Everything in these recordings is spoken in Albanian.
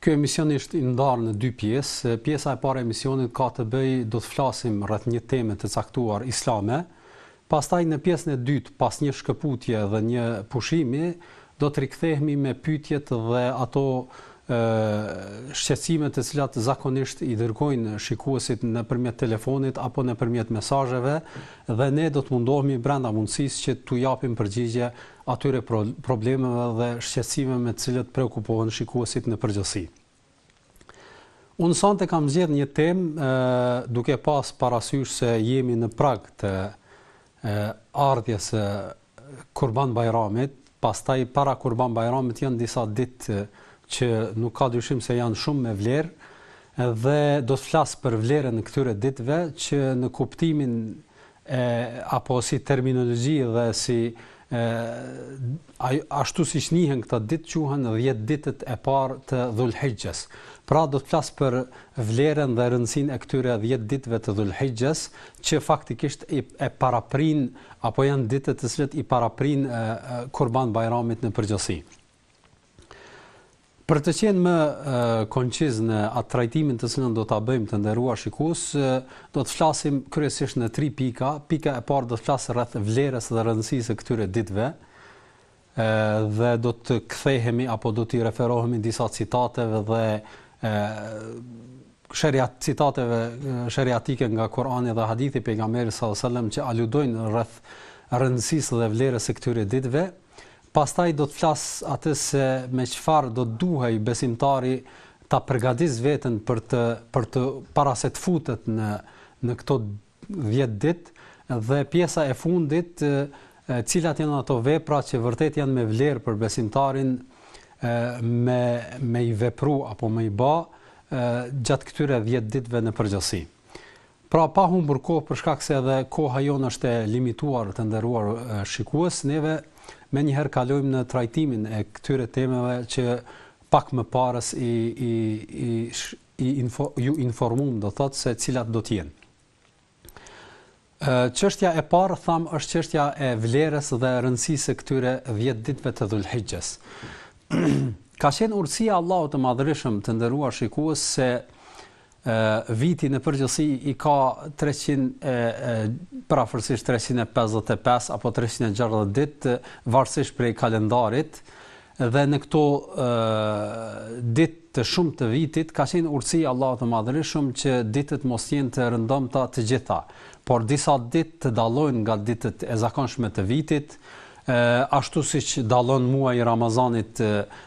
Ky emision është i ndarë në dy pjesë. Pjesa e parë e emisionit ka të bëjë do të flasim rreth një teme të caktuar islame. Pastaj në pjesën e dytë, pas një shkëputje dhe një pushimi, do të rikthehemi me pyetjet dhe ato shqetësime të cilat zakonisht i dërgojnë shikuesit nëpërmjet telefonit apo nëpërmjet mesazheve dhe ne do të mundohemi brenda mundësisë që t'u japim përgjigje atyre problemeve dhe shqetësimeve me të cilat preokupohen shikuesit në përgjithësi. Unë sonte kam zgjedhë një temë duke pas parasysh se jemi në prag të ardhjes së Kurban Bajramit, pastaj para Kurban Bajramit janë disa ditë që nuk ka dyshim se janë shumë me vlerë dhe do të flas për vlerën e këtyre ditëve që në kuptimin e, apo si terminologji dhe si e, ashtu si që njihen këta ditë quhen dhjetë ditët e parë të dhulhixhes. Pra do të flas për vlerën dhe rëndësinë e këtyre dhjetë ditëve të dhulhixhes që faktikisht e, e paraprijnë apo janë ditët të cilët i paraprijnë e, e, kurban bajramit në përgjithësi. Për të qenë më konciz në atë trajtimin të cilën do ta bëjmë të nderuar shikues, do të flasim kryesisht në tri pika. Pika e parë do të flasë rreth vlerës dhe rëndësisë së këtyre ditëve. ë dhe do të kthehemi apo do t'i referohemi disa citateve dhe ë sheriat citateve sheriatike nga Kurani dhe hadithi i pejgamberit sallallahu alejhi ve selem që aludojnë rreth rëndësisë dhe vlerës së këtyre ditëve. Pastaj do të flas atë se me çfarë do të duhej besimtari ta përgatis veten për të për të para se të futet në në këto dhjetë ditë dhe pjesa e fundit cilat janë ato vepra që vërtet janë me vlerë për besimtarin me me i vepru apo me i bë gjatë këtyre dhjetë ditëve në përgjithësi. Pra pa humbur kohë për shkak se edhe koha jonë është e limituar të nderuar shikues, neve menjëherë kalojmë në trajtimin e këtyre temave që pak më parë i i i i info ju informuam domethënë se cilat do të jenë. Çështja e parë thamë është çështja e vlerës dhe rëndësisë së këtyre 10 ditëve të Dhulhixhes. Ka qenë urtësia e Allahut të Madhërishëm të nderuar shikues se viti në përgjithësi i ka treqind e përafërsisht treqind e pesëdhjetë e pesë apo treqind e gjashtëdhjetë ditë varësisht prej kalendarit dhe në këto ditë të shumtë të vitit ka qenë urtësi e Allahut të Madhërishëm që ditët mos jenë të rëndomta të gjitha por disa ditë të dallojnë nga ditët e zakonshme të vitit E, ashtu siç dallon muaji i Ramazanit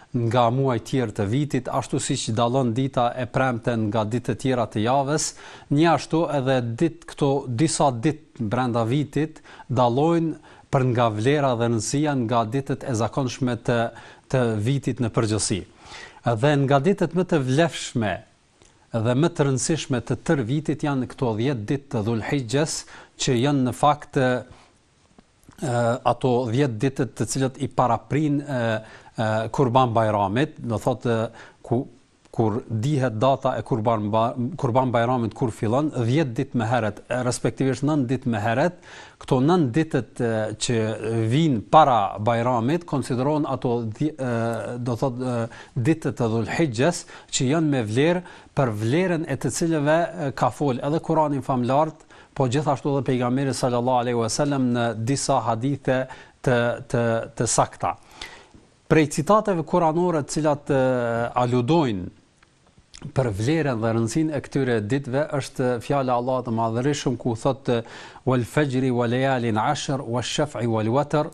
nga muajt tjerë të vitit, ashtu siç dallon dita e premte nga ditë të tjera të javës, njashtu edhe ditë këto disa ditë brenda vitit dallojnë për nga vlera dhe rëndësia nga ditët e zakonshme të të vitit në përgjithësi. Dhe nga ditët më të vlefshme dhe më të rëndësishme të tërë vitit janë këto 10 ditë të Dhulhixhes, që janë në fakt ato 10 ditët të cilat i paraprijnë Kurban Bajramit, do thotë ku kur dihet data e Kurban Kurban Bajramit kur fillon 10 ditë më herët, respektivisht 9 ditë më herët, këto 9 ditët që vijnë para Bajramit konsiderohen ato do thotë ditët e Dhulhixhes që janë me vlerë për vlerën e të cilave ka fol edhe Kurani i Famëlartë Po gjithashtu dhe pejgamberi sallallahu alaihi wasallam në disa hadithe të të të sakta. Prej citateve kuranore të cilat aludojnë për vlerën dhe rëndësinë e këtyre ditëve është fjala e Allahut të Madhërishëm ku thotë wal fajri wa layalin ashr wa shaf'i wal watr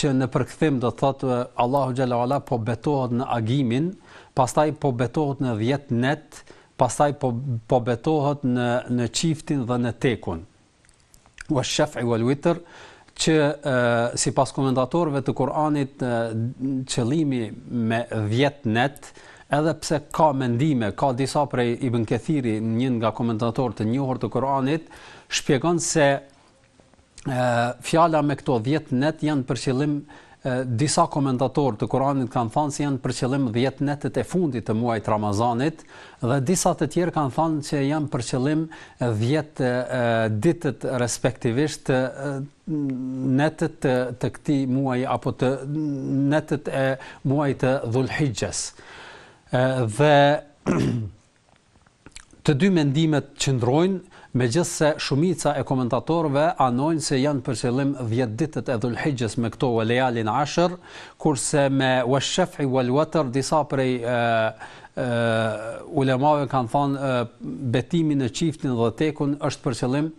që në përkthim do thotë Allahu xhelle ve ala po betohet në agimin, pastaj po betohet në 10 net, pastaj po po betohet në në çiftin dhe në tekun wa shaf'i wal witr që e, sipas komentatorëve të Kur'anit qëllimi me 10 net edhe pse ka mendime, ka disa prej Ibn Kathiri, një nga komentatorë të njohur të Kur'anit, shpjegon se fjala me këto 10 net janë për qëllim disa komentatorë të Kuranit kanë thanë se janë për qëllim 10 netët e fundit të muajit Ramazanit dhe disa të tjerë kanë thanë se janë për qëllim 10 ditët respektivisht netët të, të këtij muaji apo të netët e muajit të Dhulhixhes. Dhe Të dy mendimet qëndrojnë, megjithëse shumica e komentatorëve anojnë se janë për qëllim dhjetë ditët e Dhul-Hixhes me këto Wal-Leyalin Ashr, kurse me Wash-Shaf'i Wal-Watr disa prej ulemave kanë thanë betimi në çiftin dhe tekun është për qëllim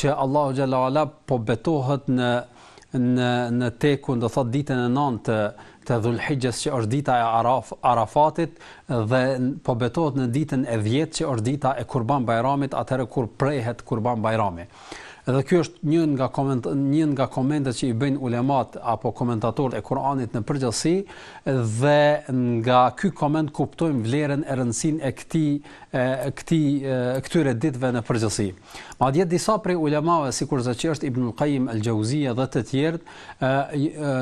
që Allahu Xhelle ve Ala po betohet në në në tekun do thot ditën e 9 të të Dhulhixhes që është dita e Araf, Arafatit dhe po betohet në ditën e 10 që është dita e Kurban Bajramit, atëherë kur prehet Kurban Bajrami. Dhe ky është një nga koment një nga komentet që i bëjnë ulemat apo komentatorët e Kuranit në përgjithësi dhe nga ky koment kuptojmë vlerën e rëndësinë e këtij e këtij e këtyre ditëve në përgjithësi. Madje disa prej ulemave sikurse që është Ibn Qayyim al-Jauziyja dhe të tjerë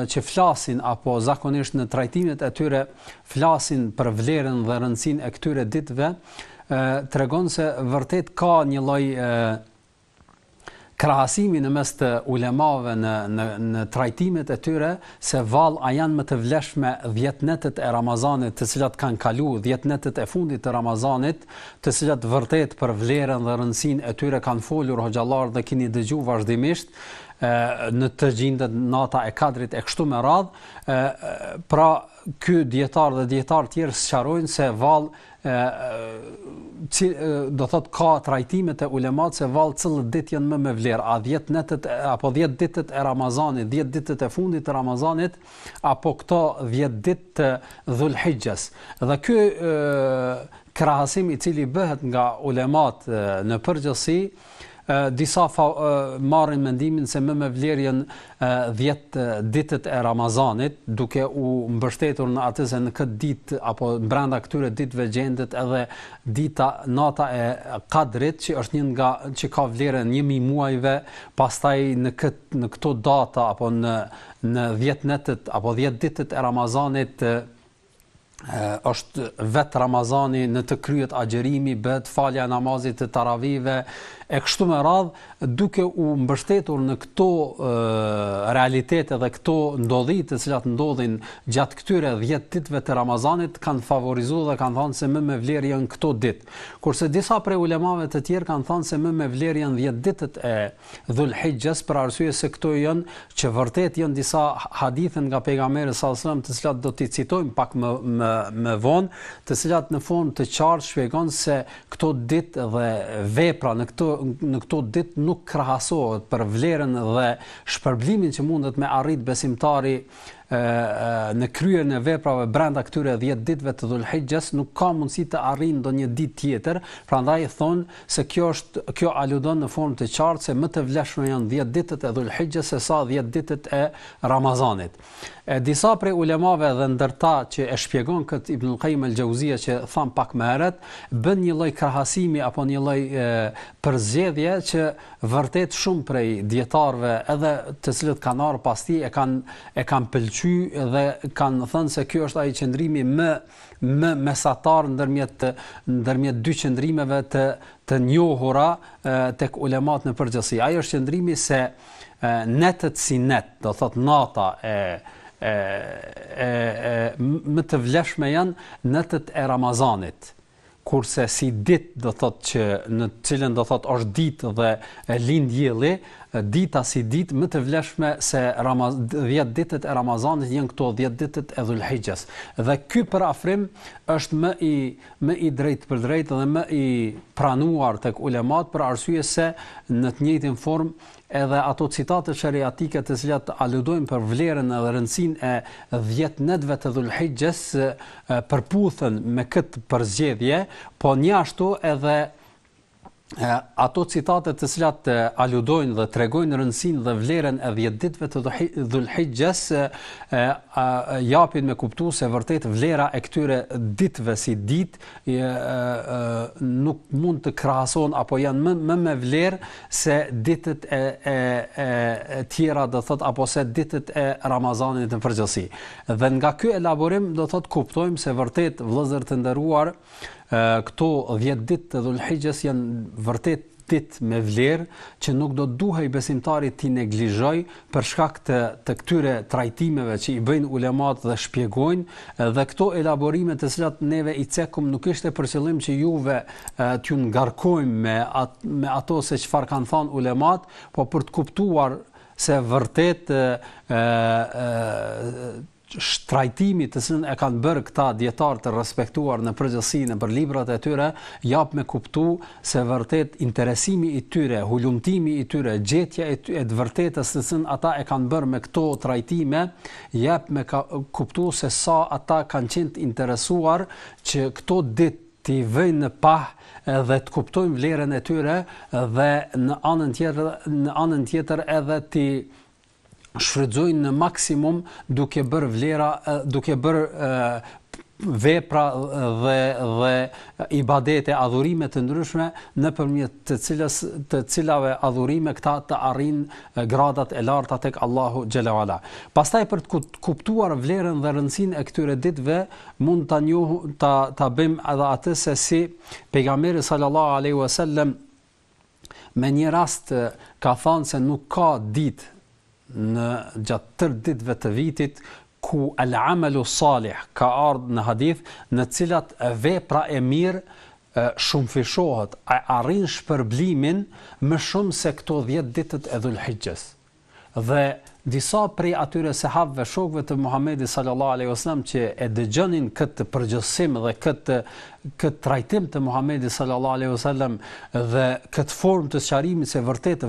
që flasin apo zakonisht në trajtimet e tyre flasin për vlerën dhe rëndësinë e këtyre ditëve, tregon se vërtet ka një lloj krahasimi në mes të ulemave në në në trajtimet e tyre se vallë a janë më të vlefshme 10 netët e Ramazanit të cilat kanë kalu 10 netët e fundit të Ramazanit të cilat vërtet për vlerën dhe rëndësinë e tyre kanë folur hoxhallarët dhe kini dëgju vazhdimisht në të gjindet nata e kadrit e kështu me radhë, pra ky dijetar dhe dijetarë tjerë sqarojnë se vallë e cil do thotë ka trajtime te ulemat se vallë cilët ditë janë më me vlerë a 10 netët apo 10 ditët e Ramazanit 10 ditët e fundit të Ramazanit apo këto 10 ditë të Dhulhijhes dhe ky krahasim i cili bëhet nga ulemat në përgjithësi disa fa, marrin mendimin se më me vlerë janë 10 ditët e Ramazanit, duke u mbështetur në atë se në këtë ditë apo brenda këtyre ditëve gjendet edhe dita nata e Kadrit, që është një nga që ka vlerën e 1000 muajve, pastaj në këtë në këto data apo në në 10 netët apo 10 ditët e Ramazanit është vetë Ramazani në të kryhet agjerimi, bëhet falja e namazit të taravive, e kështu me radhë, duke u mbështetur në këto e, realitete dhe këto ndodhi të cilat ndodhin gjatë këtyre dhjetë ditëve të Ramazanit, kanë favorizu dhe kanë thanë se më me vlerë janë këto ditë. Kurse disa prej ulemave të tjerë kanë thanë se më me vlerë janë dhjetë ditët e Dhul-Hixhes për arsye se këto janë që vërtet janë disa hadithe nga pejgamberi sallallahu alajhi wasallam të cilat do t'i citojmë pak më më më vonë, të cilat në formë të qartë shpjegon se këto ditë dhe vepra në këto në këto ditë nuk krahasohet për vlerën dhe shpërblimin që mundet me arrit besimtari në kryerjen e veprave brenda këtyre 10 ditëve të Dhul-Hixhes nuk ka mundësi të arrijë ndonjë ditë tjetër, prandaj thonë se kjo është kjo aludon në formë të qartë se më të vlefshme janë dhjetë ditët e Dhul-Hixhes se sa dhjetë ditët e Ramazanit. E disa prej ulemave dhe ndër ta që e shpjegon këtë Ibn al-Qayyim al-Jauziyja që thamë pak më herët, bën një lloj krahasimi apo një lloj përzgjedhje që vërtet shumë prej dijetarëve edhe të cilët kanë ardhur pas tij e kanë e kanë pëlqyer dhe kanë thënë se ky është ai qëndrimi më më mesatar ndërmjet ndërmjet dy qëndrimeve të të njohura tek ulemat në përgjithësi. Ai është qëndrimi se netët si net, do thotë nata e e e, e më të vlefshme janë netët e Ramazanit. kurse si ditë do thotë që në të cilën do thotë është ditë dhe lind dielli, dita si ditë më të vlefshme se Ramaz 10 ditët e Ramazanit janë këto 10 ditët e Dhulhixhes. Dhe ky përafrim është më i më i drejtpërdrejtë dhe më i pranuar tek ulemat për arsye se në të njëjtën formë Edhe ato citate sheriatike të cilat aludojnë për vlerën edhe rëndësinë e dhjetë netëve të Dhul-Hixhes përputhen me këtë përzgjedhje, po njashtu edhe ato citate të cilat aludojnë dhe tregojnë rëndësinë dhe vlerën e dhjetë ditëve të Dhul-Hixhes japin me kuptu se vërtet vlera e këtyre ditëve si ditë nuk mund të krahason apo janë më më me vlerë se ditët e e e tjera do thot apo se ditët e Ramazanit në përgjithësi. Dhe nga ky elaborim do thot kuptojmë se vërtet vëllezër të nderuar këto 10 ditë të Dhulhixhes janë vërtet ditë me vlerë që nuk do të duhej besimtari t'i neglizhojë për shkak të të këtyre trajtimeve që i bëjnë ulematë dhe shpjegojnë dhe këto elaborime të cilat neve i cekum nuk ishte për qëllim që juve t'ju ngarkojmë me me ato se çfarë kanë thënë ulematë, po për të kuptuar se vërtet ë trajtimi të cilën e kanë bërë këta dijetarë të respektuar në përgjithësi nëpër librat e tyre jap me kuptu se vërtet interesimi i tyre, hulumtimi i tyre, gjetja e e të vërtetës të cilën ata e kanë bërë me këto trajtime jep me ka, kuptu se sa ata kanë qenë të interesuar që këto ditë t'i vënë në pah dhe të kuptojmë vlerën e tyre dhe në anën tjetër në anën tjetër edhe t'i shfrytëzojnë në maksimum duke bërë vlera duke bërë vepra dhe dhe ibadete adhurime të ndryshme nëpërmjet të cilës të cilave adhurime këta të arrijnë gradat e larta tek Allahu xhele ue ala. Pastaj për të kuptuar vlerën dhe rëndësinë e këtyre ditëve mund ta njohim ta ta bëjmë edhe atë se si pejgamberi sallallahu alaihi wasallam me një rast ka thënë se nuk ka ditë në gjatë tërë ditëve të vitit ku el amelu salih ka ardhur në hadith në cilat vepra e mirë shumëfishohet, arrin shpërblimin më shumë se këto dhjetë ditët e Dhul Hixhes. Dhe disa prej atyre sehabëve, shokëve të Muhamedit sallallahu alejhi ve sellem që e dëgjonin këtë përgjithësim dhe këtë këtë trajtim të Muhamedit sallallahu alejhi ve sellem dhe këtë formë të sqarimit se vërtet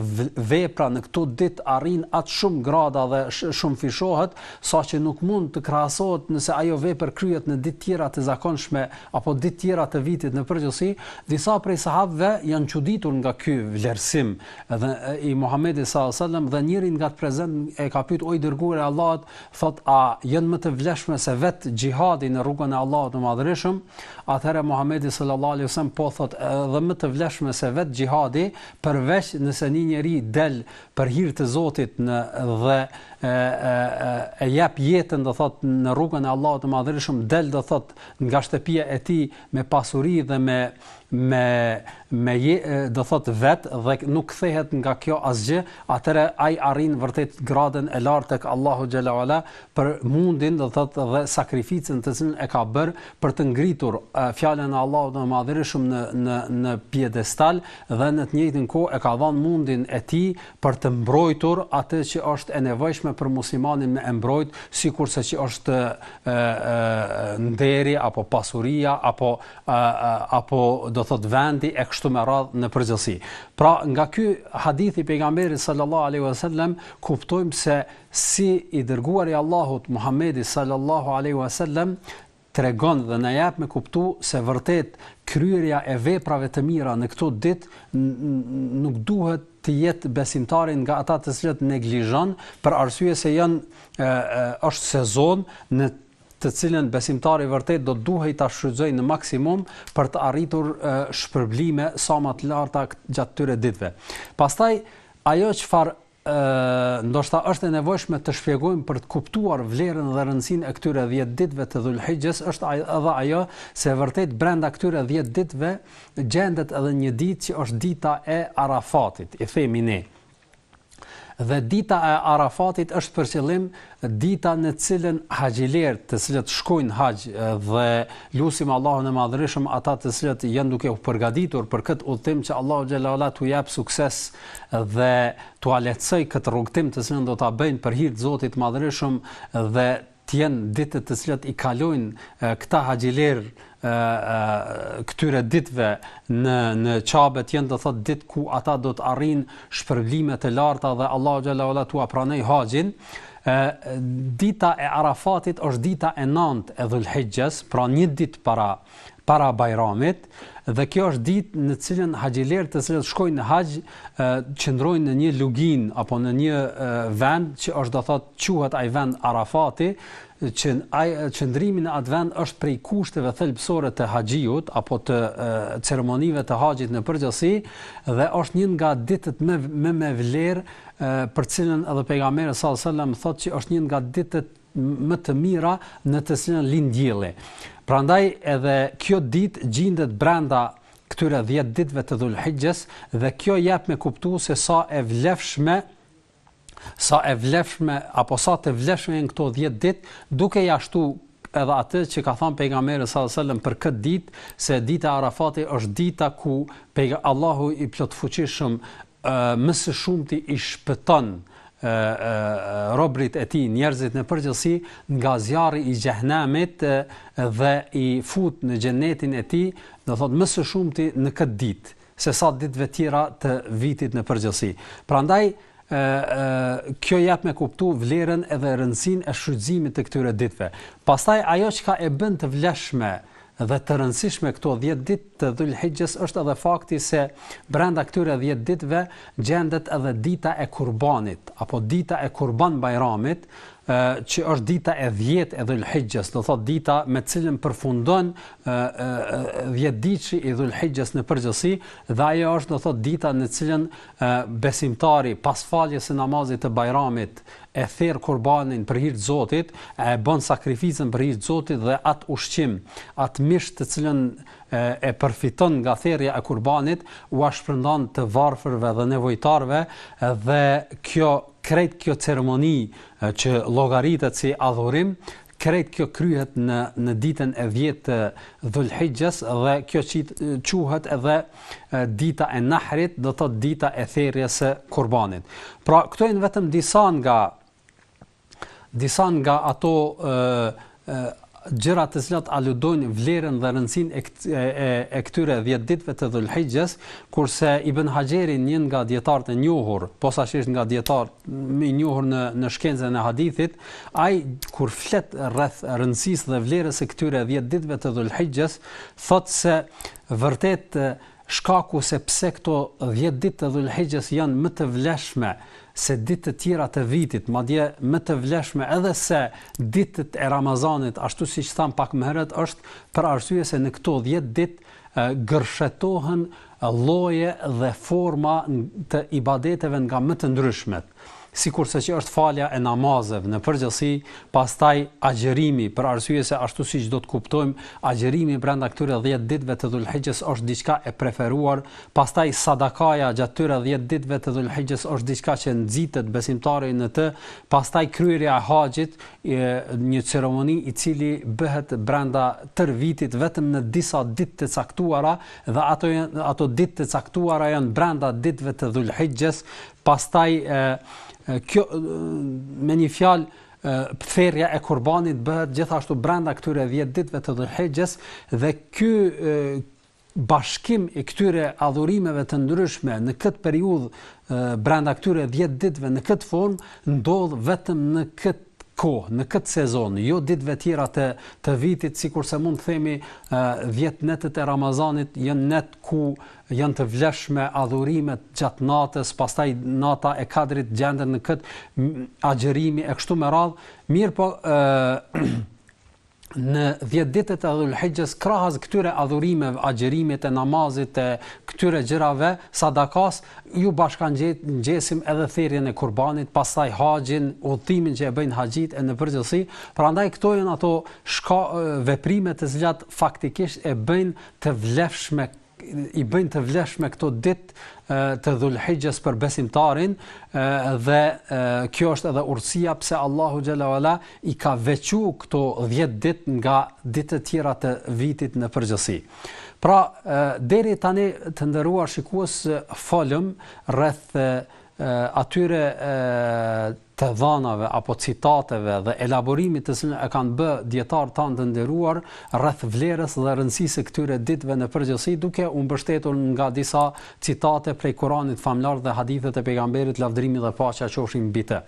vepra në këto ditë arrin aq shumë grada dhe shumëfishohet, saqë nuk mund të krahasohet nëse ajo vepër kryhet në ditë tjera të zakonshme apo ditë tjera të vitit në përgjithësi, disa prej sahabëve janë çuditur nga ky vlerësim Dhe i Muhamedit sallallahu alaihi wasallam dhe njëri nga të prezent e ka pyet o i dërguari i Allahut, thot a janë më të vlefshme se vet xhihadi në rrugën e Allahut të Madhëreshëm? Atëherë Muhamedi sallallahu alaihi wasallam po thot edhe më të vlefshme se vet xhihadi, përveç nëse një njeri del për hir të Zotit në dhe e, e, e jep jetën do thot në rrugën e Allahut të Madhërishëm, del do thot nga shtëpia e tij me pasuri dhe me me me je, do thot vet dhe nuk kthehet nga kjo asgjë, atëherë ai arrin vërtet gradën e lartë tek Allahu xhele ue ala për mundin, do thot dhe sakrificën të cilën e ka bër për të ngritur fjalën e Allahut të Madhërishëm në në në piedestal dhe në të njëjtën kohë e ka dhënë mundin e tij për të mbrojtur atë që është e nevojshme për muslimanin me e mbrojt, sikurse që është e, e, nderi apo pasuria apo e, e, apo do thot vendi e kështu me radhë në përgjithësi. Pra, nga ky hadith i pejgamberit sallallahu alaihi wasallam kuptojmë se si i dërguari i Allahut Muhamedi sallallahu alaihi wasallam tregon dhe na jep me kuptu se vërtet kryerja e veprave të mira në këto ditë nuk duhet të jetë besimtari nga ata të cilët neglizhon për arsye se janë është sezon në të cilën besimtari vërtet do të duhej ta shfrytëzojë në maksimum për të arritur shpërblime sa më të larta gjatë këtyre ditëve. Pastaj ajo çfarë Ndoshta është e nevojshme të shpjegojmë për të kuptuar vlerën dhe rëndësinë e këtyre dhjetë ditëve të Dhul-Hixhes është edhe ajo se vërtet brenda këtyre dhjetë ditëve gjendet edhe një ditë që është dita e Arafatit, i themi ne. Dhe dita e Arafatit është për qëllim Dita në cilën haxhilerët të cilët shkojnë haxh dhe lusim Allahun e Madhërishëm ata të cilët janë duke u përgatitur për këtë udhëtim që Allahu xhele ue ala t'u jap sukses dhe t'ua lehtësojë këtë rrugëtim të cilën do ta bëjnë për hir të Zotit të Madhërishëm dhe të jenë ditët të cilat i kalojnë këta haxhilerë këtyre ditëve në në Qabe janë do thot ditë ku ata do të arrijnë shpërblime të larta dhe Allahu xhele ve ala t'ua pranojë haxhin dita e Arafatit është dita e 9 e Dhulhixhes, pra një ditë para para Bajramit dhe kjo është ditë në të cilën haxhilerët të cilët shkojnë në haxh qëndrojnë në një luginë apo në një vend që është do thotë quhet ai vend Arafati që qëndrimi në atë vend është prej kushteve thelbësore të haxhiut apo të ceremonive të haxhit në përgjithësi dhe është një nga ditët më me vlerë për të cilën edhe Pejgamberi salallahu alejhi ve selem thotë që është një nga ditët më të mira në të cilën lind dielli. Prandaj edhe kjo ditë gjindet brenda këtyre 10 ditëve të Dhulhixhes dhe kjo jep me kuptu se sa e vlefshme sa e vlefshme apo sa të vlefshme janë këto 10 ditë, duke ia shtu edhe atë që ka thënë Pejgamberi salallahu alejhi ve selem për këtë ditë se dita e Arafatit është dita ku pejga Allahu i plotfuqishëm më së shumti i shpëton robrit e tij njerëzit në përgjithësi nga zjarri i xhehenemit dhe i fut në xhenetin e tij do thot më së shumti në këtë ditë sesa ditëve tjera të vitit në përgjithësi. Prandaj, ë ë kjo jep me kuptu vlerën edhe rëndësinë e shfrytëzimit të këtyre ditëve. Pastaj ajo çka e bën të vlefshme dhe të rëndësishme këto 10 ditë të Dhul-Hixhes është edhe fakti se brenda këtyre 10 ditëve gjendet edhe dita e Kurbanit apo dita e Kurban Bajramit, që është dita e dhjetë e Dhul-Hixhes, do thotë dita me të cilën përfundon dhjetëditëshi i Dhul-Hixhes në përgjithësi, dhe ajo është do thotë dita në të cilën besimtari pas faljes së namazit të Bajramit e therr kurbanin për hir të Zotit, e bën sakrificën për hir të Zotit dhe atë ushqim, atë mish të cilën e përfiton nga therrja e kurbanit, ua shpërndan të varfërve dhe nevojtarëve dhe kjo Krejt kjo ceremoni që llogaritet si adhurim, krejt kjo kryhet në në ditën e dhjetë të Dhul-Hixhes dhe kjo quhet edhe dita e Nahrit, do të thotë dita e therjes së kurbanit. Pra këto janë vetëm disa nga disa nga ato gjëra të cilat aludojnë vlerën dhe rëndësinë e, e, e, e këtyre 10 ditëve të Dhulhixhes, kurse Ibn Haxheri, një nga dijetarët e njohur, posaçërisht nga dijetarët më i njohur në në shkencën e hadithit, ai kur flet rreth rëndësisë dhe vlerës së këtyre 10 ditëve të Dhulhixhes, thotë se vërtet Shkaku se pse këto dhjetë ditë të Dhul-Hixhes janë më të vlefshme se ditë të tjera të vitit, madje më të vlefshme edhe se ditët e Ramazanit, ashtu siç thamë pak më herët, është për arsye se në këto dhjetë ditë gërshetohen lloje dhe forma të ibadeteve nga më të ndryshmet. sikurse që është falja e namazeve në përgjithësi, pastaj agjërimi, për arsye se ashtu siç do të kuptojmë, agjërimi brenda këtyre dhjetë ditëve të Dhul-Hixhes është diçka e preferuar, pastaj sadakaja gjatë këtyre dhjetë ditëve të Dhul-Hixhes është diçka që nxitet besimtari në të, pastaj kryerja e haxhit, një ceremoni i cili bëhet brenda tërë vitit vetëm në disa ditë të caktuara dhe ato, ato ditë të caktuara janë brenda ditëve të Dhul-Hixhes, Pastaj kjo me një fjalë therja e kurbanit bëhet gjithashtu brenda këtyre 10 ditëve të Dhulhixhes dhe ky bashkim i këtyre adhurimeve të ndryshme në këtë periudhë brenda këtyre 10 ditëve në këtë formë ndodh vetëm në këtë kohë, në këtë sezon, jo ditëve tjera të, të vitit, sikurse mund të themi 10 netët e Ramazanit, janë net ku Janë të vlefshme adhurimet gjatë natës, pastaj nata e Kadrit gjenden në këtë agjërimi e kështu me radhë, mirëpo në 10 ditët e Dhulhixhes krahas këtyre adhurimeve, agjërimit e namazit e këtyre gjërave, sadakasë, ju bashkangjesim edhe therjen e kurbanit, pastaj haxhin, udhëtimin që e bëjnë haxhitë e në përgjithësi, prandaj këto janë ato shka, veprime të cilat faktikisht e bëjnë të vlefshme i bëjnë të vlefshme këto ditë të Dhul-Hixhes për besimtarin dhe kjo është edhe urtësia pse Allahu xhel-le ue ala i ka veçu këto 10 ditë nga ditët e tjera të vitit në përgjithësi. Pra deri tani të nderuar shikues folëm rreth atyre të dhënave apo citateve dhe elaborimit të cilën e kanë bë dijetarët tanë të nderuar rreth vlerës dhe rëndësisë së këtyre ditëve në përgjithësi duke u mbështetur nga disa citate prej Kuranit famëlartë dhe hadithet e pejgamberit lavdërimi dhe paqja qofshin mbi të.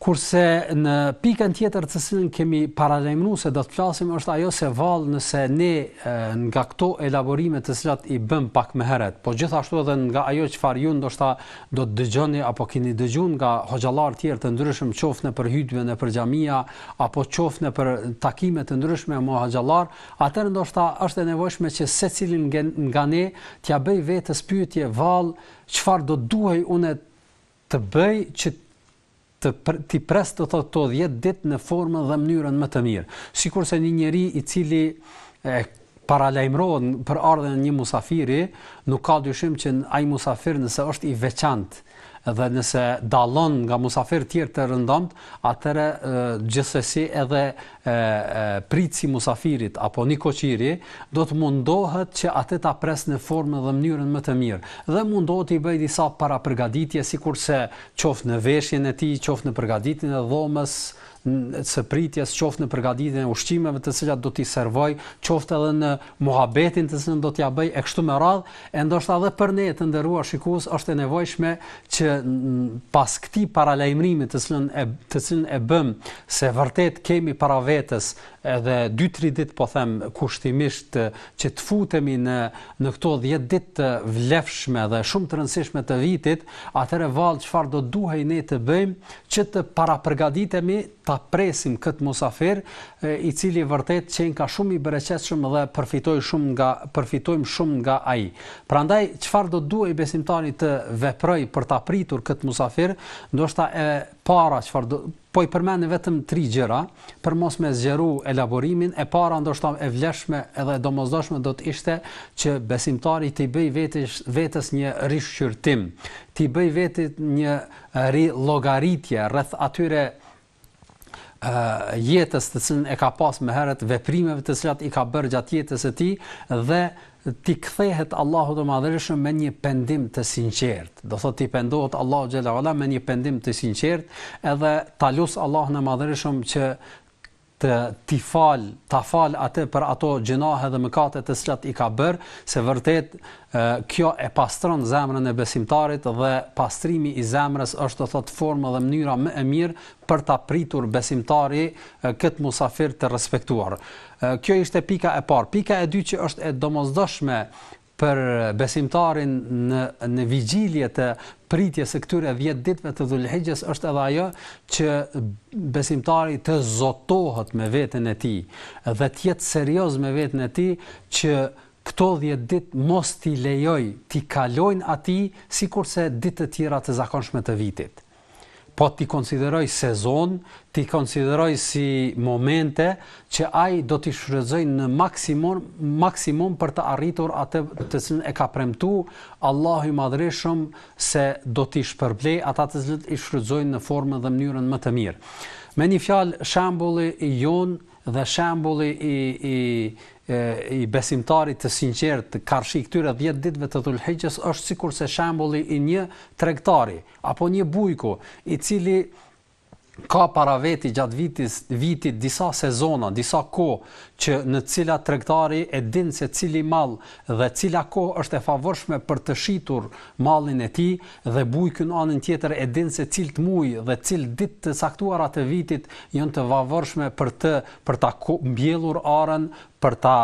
Kurse në pikën tjetër të cilën kemi paralajmëruar se do të flasim është ajo se vallë nëse ne nga këto elaborime të cilat i bëmë pak më herët, po gjithashtu edhe nga ajo çfarë ju ndoshta Do të dëgjoni apo keni dëgju nga hoxhallarë tjerë të ndryshëm qoftë nëpër hytbe nëpër xhamia apo qoftë nëpër takime të ndryshme me hoxhallarë, atëherë ndoshta është e nevojshme që secili nga ne t'ia bëjë vetes pyetje vallë çfarë do duhej unë të bëj që të t'i pres do të thotë këto dhjetë ditë në formën dhe mënyrën më të mirë. Sikurse një njeri i cili paralajmërohet për ardhjen e një musafiri, nuk ka dyshim që ai musafir nëse është i veçantë dhe nëse dallon nga musafirët tjerë të rëndomtë, atëherë gjithsesi edhe e pritësi i musafirit apo nikoqiri do të mundohet që atë ta presë në formën dhe mënyrën më të mirë dhe mundohet t'i bëjë disa parapërgatitje sikurse qoftë në veshjen e tij, qoftë në përgatitjen e dhomës së pritjes, qoftë në përgatitjen e ushqimeve të cilat do t'i servojë, qoftë edhe në muhabetin të cilën do t'ia bëjë e kështu me radhë, e ndoshta edhe për ne të nderuar shikues është e nevojshme që pas këtij paralajmërimi të cilën e të cilën e bëmë se vërtet kemi para vetes edhe 2-3 ditë po them kushtimisht që të futemi në në këto 10 ditë të vlefshme dhe shumë të rëndësishme të vitit, atëherë vallë çfarë do duhej ne të bëjmë që të parapërgatitemi Ta presim këtë musafir, i cili vërtet qenka shumë i bereqetshëm dhe përfitoj shumë nga përfitojmë shumë nga ai. Prandaj, çfarë do të duhej besimtari të veprojë për ta pritur këtë musafir? Ndoshta e para çfarë do po i përmendim vetëm tri gjëra, për mos me zgjeru elaborimin, e para ndoshta e vlefshme edhe e domosdoshme do të ishte që besimtari t'i bëjë vetes, vetes një rishqyrtim, t'i bëjë vetes një rillogaritje rreth atyre jetës të cilën e ka pas më herët, veprimeve të cilat i ka bërë gjatë jetës së tij dhe t'i kthehet Allahut të Madhërishëm me një pendim të sinqertë. Do thotë t'i pendohet Allahu xhele me një pendim të sinqertë, edhe ta lusë Allahun e Madhërishëm që të t'i falë, ta falë atë për ato gjynahe dhe mëkate të cilat i ka bërë, se vërtet kjo e pastron zemrën e besimtarit dhe pastrimi i zemrës është do thotë forma dhe mënyra më e mirë për ta pritur besimtari këtë musafir të respektuar. Kjo ishte pika e parë. Pika e dytë që është e domosdoshme Për besimtarin në në vigjilje të pritjes së këtyre dhjetë ditëve të Dhul-Hixhes është edhe ajo që besimtari të zotohet me veten e tij dhe të jetë serioz me veten e tij që këto dhjetë ditë mos t'i lejojë t'i kalojnë atij sikurse ditë të tjera të zakonshme të vitit. po t'i konsiderojë sezon, t'i konsiderojë si momente që ai do t'i shfrytëzojë në maksimum maksimum për të arritur atë të cilën e ka premtu Allahu i Madhërishëm se do t'i shpërblejë ata të cilët i shfrytëzojnë në formën dhe mënyrën më të mirë. Me një fjalë, shembulli i jonë dhe shembulli i i i besimtarit të sinqertë karshi këtyre 10 ditëve të Dhul-Hixhes është sikurse shembulli i një tregtari, Apo një bujku, i cili ka para veti gjatë vitis, vitit disa sezona, disa kohë, që në cilat tregtari e din se cili mall dhe cila kohë është e favorshme për të shitur mallin e tij dhe bujku në anën tjetër e din se ciltë muaj dhe cilë ditë të caktuara të vitit janë të favorshme për të për ta mbjellur arën, për ta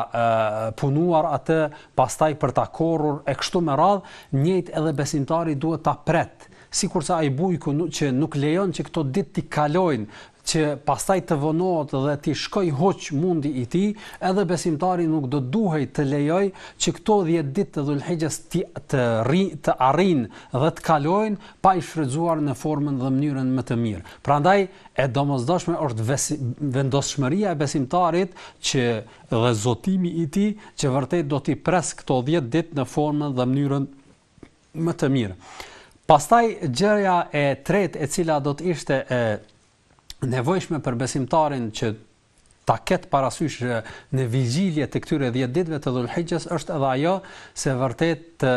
punuar atë, pastaj për ta korrur e kështu me radhë, njëjtë edhe besimtari duhet ta pret, sikurse ai bujku që nuk lejon që këto ditë t'i kalojnë që pastaj të vonohet dhe t'i shkojë huq mundi i tij, edhe besimtari nuk do duhej të lejojë që këto dhjetë ditë të Dhul-Hixhes të arrijnë dhe të kalojnë pa i shfrytëzuar në formën dhe mënyrën më të mirë. Prandaj, e domosdoshme është vendosshmëria e besimtarit që dhe zotimi i tij që vërtet do t'i presë këto dhjetë ditë në formën dhe mënyrën më të mirë. Pastaj gjëja e tretë e cila do të ishte e nevojshme për besimtarin që ta ketë parasysh në vigjilje të këtyre 10 ditëve të Dhulhijhes është edhe ajo se vërtet të,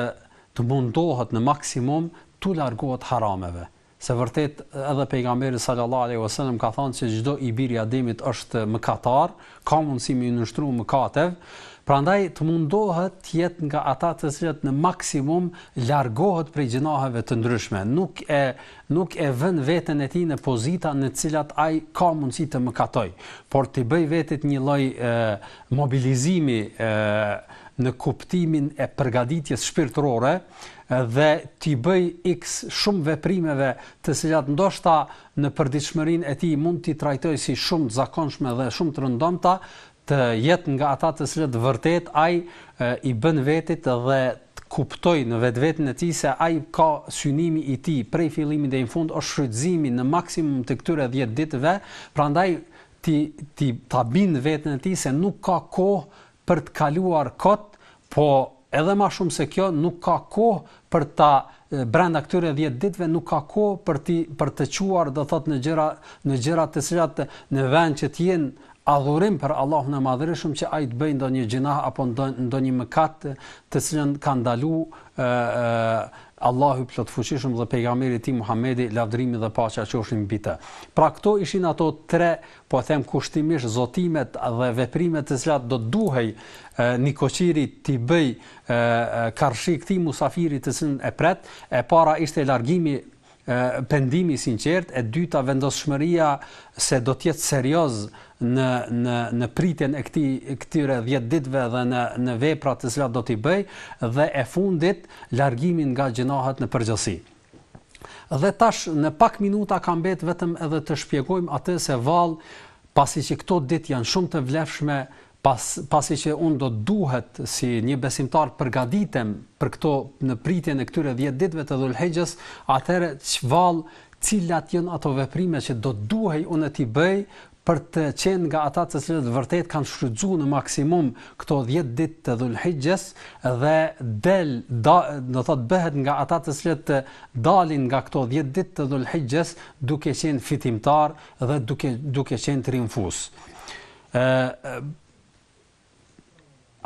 të mundohet në maksimum t'u largohet harameve. Se vërtet edhe pejgamberi sallallahu alejhi ve sellem ka thanë që çdo i bir i Ademit është mëkatar, ka mundësi me i nënshtru mëkateve, prandaj të mundohet të jetë nga ata të cilët në maksimum largohet prej gjinaheve të ndryshme, nuk e nuk e vënë veten e tij në pozita në të cilat ai ka mundësi të mëkatojë, por t'i bëjë vetit një lloj mobilizimi në kuptimin e përgatitjes shpirtërore, dhe t'i bëjë iks shumë veprimeve të cilat ndoshta në përditshmërinë e tij mund t'i trajtojë si shumë të zakonshme dhe shumë të rëndomta, të jetë nga ata të cilët vërtet ai i bën vetit dhe të kuptojë në vetveten e tij se ai ka synimi i tij prej fillimit deri në fund është shfrytëzimi në maksimum të këtyre dhjetë ditëve, prandaj t'i t'i ta bindë veten e tij se nuk ka kohë për të kaluar kot, po edhe ma shumë se kjo nuk ka kohë për ta brenda këtyre 10 ditëve nuk ka kohë për t'i për të çuar do thotë në gjëra në gjëra të cilat në vend që të jenë adhurim për Allahun e Madhërishëm që ai të bëjë ndonjë gjinah apo ndonjë mëkat të cilën ka ndalu ë Allahu i plotfuqishëm dhe pejgamberi i tij Muhamedi lavdërimi dhe paqja qofshin mbi të. Pra këto ishin ato tre Po e them kushtimisht zotimet dhe veprimet të cilat do të duhej nikoqiri t'i bëjë karshi këtij musafiri të cilin e pret, e para ishte largimi pendimi i sinqertë, e dyta vendosshmëria se do të jetë serioz në në në pritjen e këtij këtyre dhjetë ditëve dhe në në veprat të cilat do t'i bëjë dhe e fundit largimi nga gjynahet në përgjithësi. Dhe tash në pak minuta ka mbet vetëm edhe të shpjegojmë atë se vallë pasi që këto ditë janë shumë të vlefshme, pas, pasi që unë do të duhet si një besimtar përgatitem për këto në pritjen e këtyre 10 ditëve të Dhul-Hixhes, atëherë ç'vallë cilat janë ato veprime që do të duhej unë t'i bëj për të qenë nga ata të cilët vërtet kanë shfrytëzuar në maksimum këto dhjetë ditë të Dhul-Hixhes dhe del do të thotë bëhet nga ata të cilët dalin nga këto dhjetë ditë të Dhul-Hixhes duke qenë fitimtar dhe duke duke qenë triumfues. Ë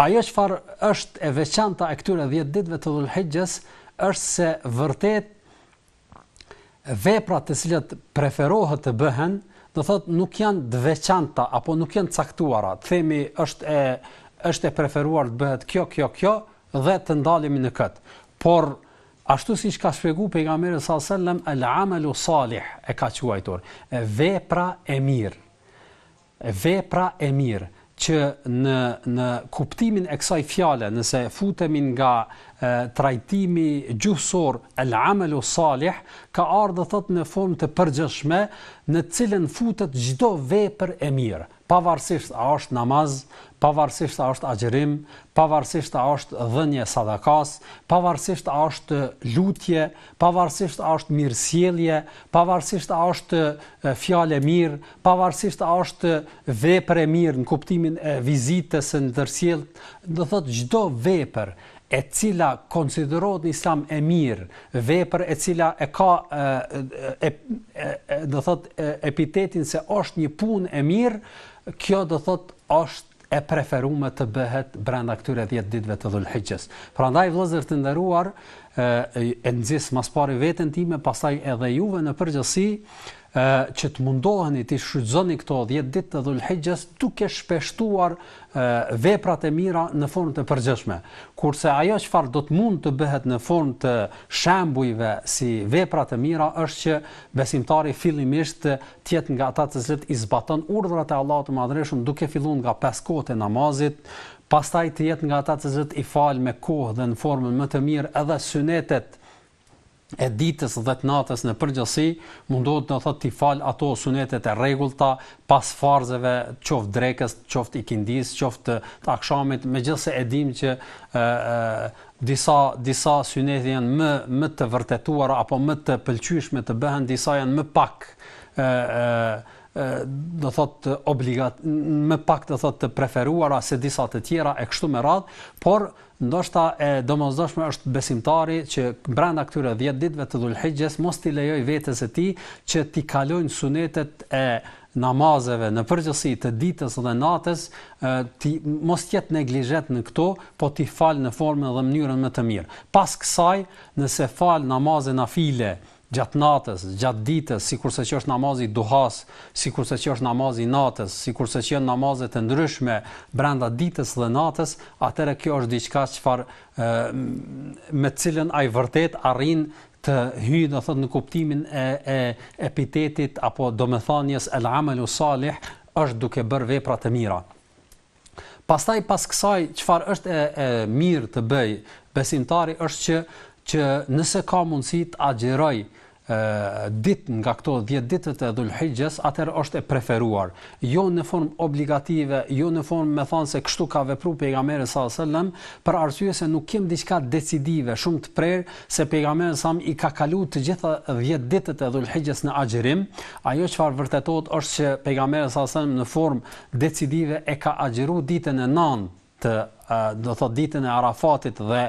Ajo çfarë është e veçanta e këtyre dhjetë ditëve të Dhul-Hixhes është se vërtet veprat të cilat preferohet të bëhen, do thotë nuk janë të veçanta apo nuk janë të caktuara, të themi është e është e preferuar të bëhet kjo, kjo, kjo dhe të ndalemi në këtë. Por ashtu siç ka shpjeguar pejgamberi sallallahu alajhi wasallam al-amalu salih e ka quajtur vepra e mirë. Vepra e mirë, që në në kuptimin e kësaj fjale, nëse futemi nga trajtimi gjuhësor el amelu salih, ka ardhë do thotë në formë të përgjithshme, në të cilën futet çdo vepër e mirë, pavarësisht a është namaz, pavarësisht a është agjërim, pavarësisht a është dhënie e sadakas, pavarësisht a është lutje, pavarësisht a është mirësjellje, pavarësisht a është fjalë e mirë, pavarësisht a është vepër e mirë në kuptimin e vizitës së ndërsjellë, do të thotë çdo vepër e cila konsiderohet në Islam e mirë, vepër e cila e ka e, e do thotë epitetin se është një punë e mirë, kjo do thotë është e preferume të bëhet brenda këtyre dhjetë ditëve të Dhul-Hixhes. Prandaj vëllezër të nderuar, e nxis më së pari veten time, pastaj edhe juve në përgjithësi, që të mundoheni t'i shfrytëzoni këto dhjetë ditë të Dhul-Hixhes duke shpeshtuar veprat e mira në formë të përgjithshme. Kurse ajo çfarë do të mund të bëhet në formë të shembujve si vepra të mira është që besimtari fillimisht të jetë nga ata të cilët i zbaton urdhrat e Allahut të Madhërishëm duke filluar nga pesë kohët e namazit, pastaj të jetë nga ata të cilët i fal me kohë dhe në formën më të mirë edhe synetet e ditës dhe të natës në përgjithësi, mundohet do thotë t'i falë ato synetet e rregullta pas farzeve, qoftë drekës, qoftë ikindisë, qoftë të akshamit, megjithëse e dimë që ë Disa, disa synete janë më, më të vërtetuara apo më të pëlqyeshme të bëhen, disa janë më pak, ë, ë, ë, do thotë obligat, më pak do thotë të preferuara se disa të tjera e kështu me radhë, por ndoshta e domosdoshme është që besimtari që brenda këtyre 10 ditëve të Dhul-Hijjes mos t'i lejojë vetes së tij që t'i kalojnë sunetet e namazeve në përgjithësi të ditës dhe natës të mos jetë neglizhent në këto po t'i falë në formën dhe mënyrën më të mirë pas kësaj nëse fal namaze nafile gjatë natës gjatë ditës sikurse që është namazi i duhasë sikurse që është namazi i natës sikurse që janë namaze të ndryshme brenda ditës dhe natës atëherë kjo është diçka çfarë me të cilën ai vërtet arrin të hyjë do thotë në kuptimin e e epitetit apo domethënies el amalu salih është duke bërë vepra të mira. Pastaj pas kësaj çfarë është e, e mirë të bëjë besimtari është që që nëse ka mundësi të agjërojë ditë nga këto 10 ditët e Dhulhijhes, atëherë është e preferuar, jo në formë obligative, jo në formë me thanë se kështu ka vepru pejgamberi sallallahu alajhi wasallam, për arsye se nuk kemi diçka decidive, shumë të prerë se Pejgamberi sam i ka kalu të gjitha dhjetë ditët e Dhul-Hixhes në agjërim, ajo çfarë vërtetohet është që Pejgamberi sa selam në formë decidive e ka agjëru ditën e nëntë, të do thotë ditën e Arafatit dhe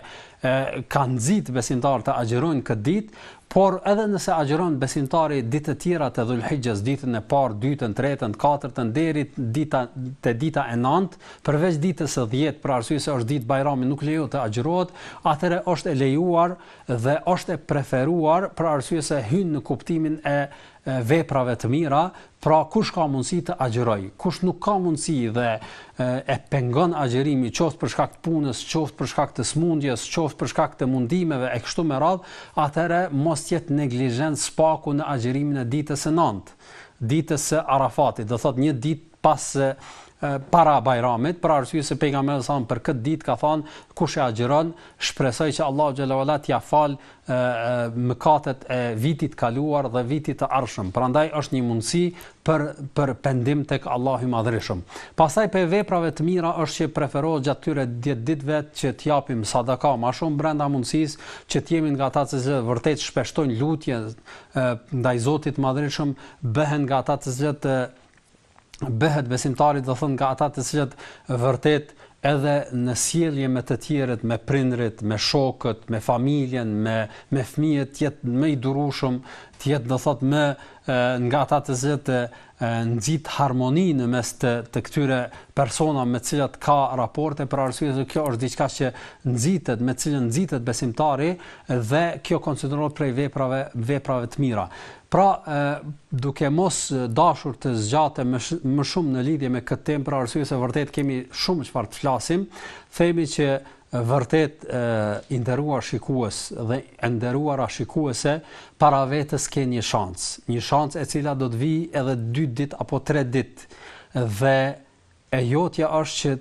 ka nxitë besimtarët të agjërojnë këtë ditë, por edhe nëse agjëron besimtari ditë të tjera të Dhul-Hixhes, ditën e parë, dytën, tretën, katërtën deri dita te dita e nantë, Përveç ditës së dhjetë për arsye se është ditë bajrami nuk lejohet të agjërohet, atëherë është e lejuar dhe është e preferuar për arsye se hyn në kuptimin e veprave të mira, pra kush ka mundësi të agjërojë. Kush nuk ka mundësi dhe e pengon agjërimi qoftë për shkak të punës, qoftë për shkak të sëmundjes, qoftë për shkak të mundimeve e kështu me radhë, atëherë mos të jetë neglizhent së paku në agjërimin e ditës së nëntë, ditës së Arafatit, do thotë një ditë pas para Bajramit, për arsye se pejgamberi sa për këtë ditë ka thënë, kush e agjëron, shpresoj që Allahu xhalla wala t'ia falë mëkatet e vitit të kaluar dhe vitit të ardhshëm. Prandaj është një mundësi për për pendim tek Allahu i Madhërishëm. Pastaj prej veprave të mira është që preferohet gjatë këtyre 10 ditëve që të japim sadaka më shumë brenda mundësisë që të jemi nga ata që vërtet shpeshtojnë lutje ndaj Zotit të Madhërishëm, bëhen nga ata që bëhet besimtari do thënë nga ata të cilët vërtet edhe në sjellje me të tjerët, me prindërit, me shokët, me familjen, me me fëmijët të jetë më i durueshëm, të jetë do thotë më nga ata të cilët nxit harmoni në mes të të këtyre personave me të cilat ka raporte për arsye se kjo është diçka që nxitet me të cilën nxitet besimtari dhe kjo konsiderohet prej veprave veprave të mira. Pra, duke mos dashur të zgjatem më, më shumë në lidhje me këtë temë për arsye se vërtet kemi shumë çfarë të flasim, themi që vërtet e, i nderuar shikues dhe e nderuara shikuese para vetes ke një shans, një shans e cila do të vijë edhe 2 ditë apo 3 ditë dhe e jotja është që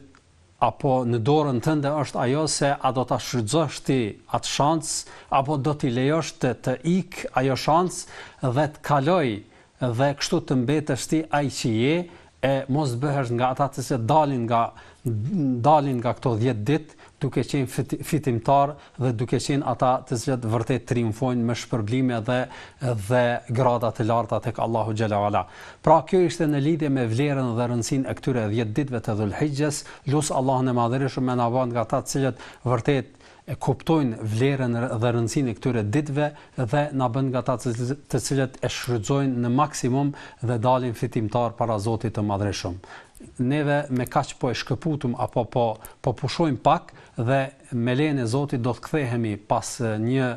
apo në dorën tënde është ajo se a do ta shfrytëzosh ti atë shans apo do t'i lejosh të të ikë ajo shans dhe të kalojë dhe kështu të mbetesh ti ai që je e mos të bëhesh nga ata të cilët dalin nga dalin nga këto dhjetë ditë duke qenë fitimtarë dhe duke qenë ata të cilët vërtet triumfojnë me shpërblime dhe dhe grada të larta tek Allahu xhalla uala. Pra kjo ishte në lidhje me vlerën dhe rëndësinë e këtyre dhjetë ditëve të Dhul-Hixhes, lus Allahun e Madhërishëm me na ba nga ata të cilët vërtet e kuptojnë vlerën dhe rëndësinë e këtyre ditëve dhe na bën nga ata të cilët e shfrytëzojnë në maksimum dhe dalin fitimtar para Zotit të Madhërishëm. Neve me kaq po shkëputëm apo po po pushojmë pak dhe Me lejen e Zotit do të kthehemi pas një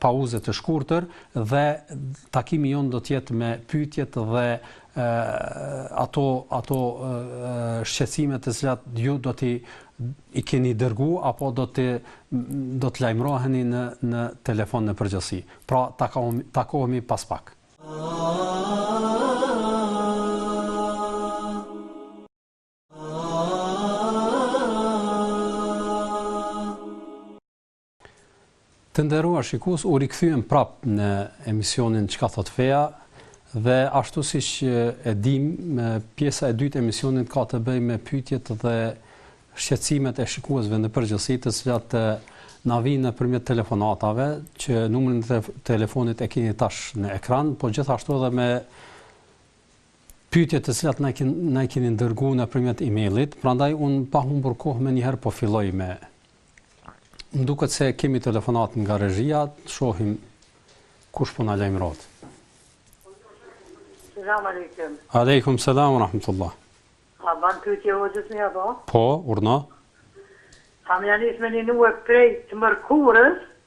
pauze të shkurtër dhe takimi jonë do të jetë me pyetjet dhe ato ato shqetësime të cilat ju do t'i keni dërgu apo do të do të lajmëroheni në në telefon në përgjithësi. Pra takohemi takohemi pas pak. Të nderuar shikues, u rikthyem prap në emisionin Çka thotë feja dhe ashtu siç e dim, pjesa e dytë e emisionit ka të bëjë me pyetjet dhe shqetësimet e shikuesve në përgjithësi, të cilat na vijnë nëpërmjet telefonatave, që numrin e telefonit e keni tash në ekran, por gjithashtu edhe me pyetje të cilat na keni na i keni dërguar nëpërmjet emailit, prandaj unë pa humbur kohë menjëherë po filloj me Më duket se kemi telefonat nga regjia, të shohim kush po na lajmërohet. Selam aleikum. Aleikum selam rahmetullah. A ban pyetje hoxhës më apo? Po, urdhno. Kam nis me agjinue prej të mërkurës,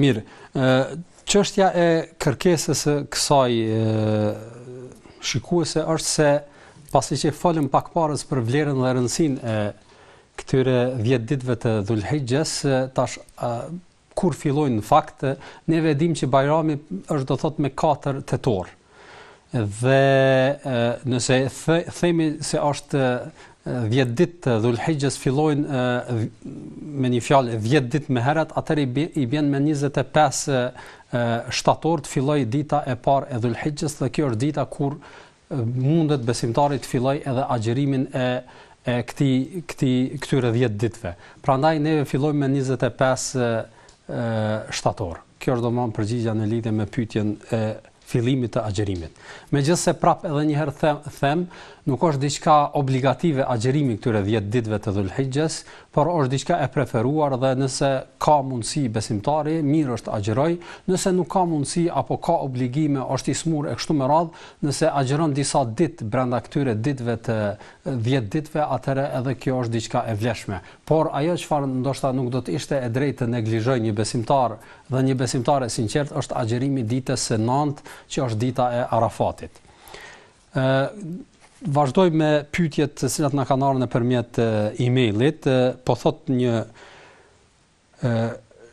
Mirë, çështja e kërkesës së kësaj shikuese është se pasi që folëm pak më parë për vlerën dhe rëndësinë e këtyre 10 ditëve të Dhulhijhes, tash kur fillojnë në fakt neve e dimë që Bajrami është do thot me 4 tetor. Dhe nëse themi se është 10 ditë të Dhulhijhes fillojnë me një fjalë 10 ditë më herët, atëherë i bjen me 25 shtator të fillojë dita e parë e Dhulhijhes dhe kjo është dita kur mundet besimtari të fillojë edhe agjërimin e e këtij këtij këtyre dhjetë ditëve. Prandaj neve fillojmë me njëzet e pesë shtator. Kjo është domthonë përgjigja në lidhje me pyetjen e fillimit të agjërimit. Megjithëse prap edhe një herë them, them, nuk është diçka obligative agjërimi këtyre 10 ditëve të Dhulhijhes, por është diçka e preferuar dhe nëse ka mundësi besimtari, mirë është t'agjërojë, nëse nuk ka mundësi apo ka obligime, është i smur e kështu me radhë, Nëse agjëron disa ditë brenda këtyre ditëve të dhjetë ditëve, atëherë edhe kjo është diçka e vlefshme. Por ajo çfarë ndoshta nuk do të ishte e drejtë të neglizhojë një besimtar dhe një besimtare e sinqertë është agjërimi ditës së nantë, që është dita e Arafatit. Ë Vazhdoj me pyetjet të cilat na kanë ardhur nëpërmjet e-mailit, po thotë një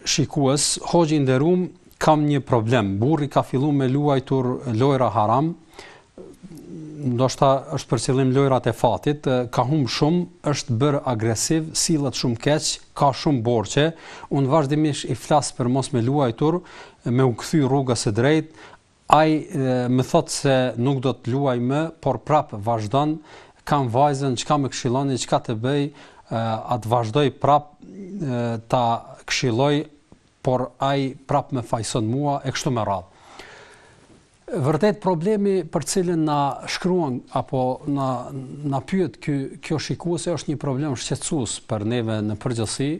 shikues, hoxhë i nderum, kam një problem. Burri ka filluar me luajtur lojra haram. Ndoshta është për qëllim lojrat e fatit, ka humb shumë, është bërë agresiv, sillet shumë keq, ka shumë borxhe. Unë vazhdimisht i flas për mos me luajtur, me u kthy rrugës së drejtë. Ai më thotë se nuk do të luaj më, por prapë vazhdon, Kam vajzën, çka më këshilloni, çka të bëj? A të vazhdoj prapë ta këshilloj, por ai prapë më fajëson mua e kështu me radhë. Vërtet problemi për cilën na shkruan apo na na pyet ky kjo shikuese është një problem shqetësues për neve në përgjithësi,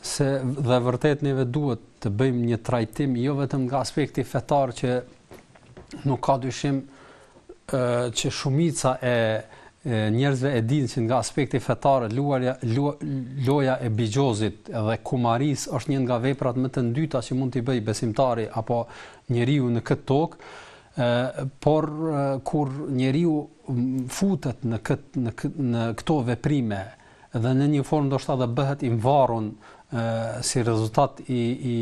se dhe vërtet neve duhet të bëjmë një trajtim jo vetëm nga aspekti fetar që nuk ka dyshim që shumica e njerëzve e dinë që nga aspekti fetar luarja loja e bixhozit dhe kumarit është një nga veprat më të ndyta që mund t'i bëjë besimtari apo njeriu në këtë tokë por kur njeriu futet në këtë në këto veprime dhe në një formë ndoshta dhe bëhet i mvarrun si rezultat i i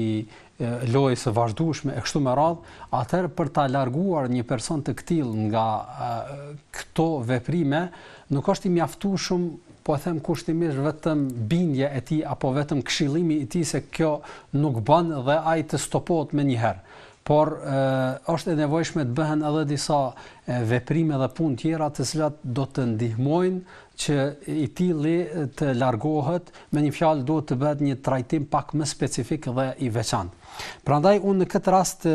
lojës së vazhdueshme e kështu me radh, atëherë për ta larguar një person të këtill nga këto veprime, nuk është i mjaftushëm po e them kushtimisht vetëm bindja e tij apo vetëm këshillimi i tij se kjo nuk bën dhe ai të stopohet menjëherë. Por e, është e nevojshme të bëhen edhe disa e, veprime dhe punë tjera të cilat do të ndihmojnë që i tilli të largohet, me një fjalë duhet të bëhet një trajtim pak më specifik dhe i veçantë. Prandaj unë në këtë rast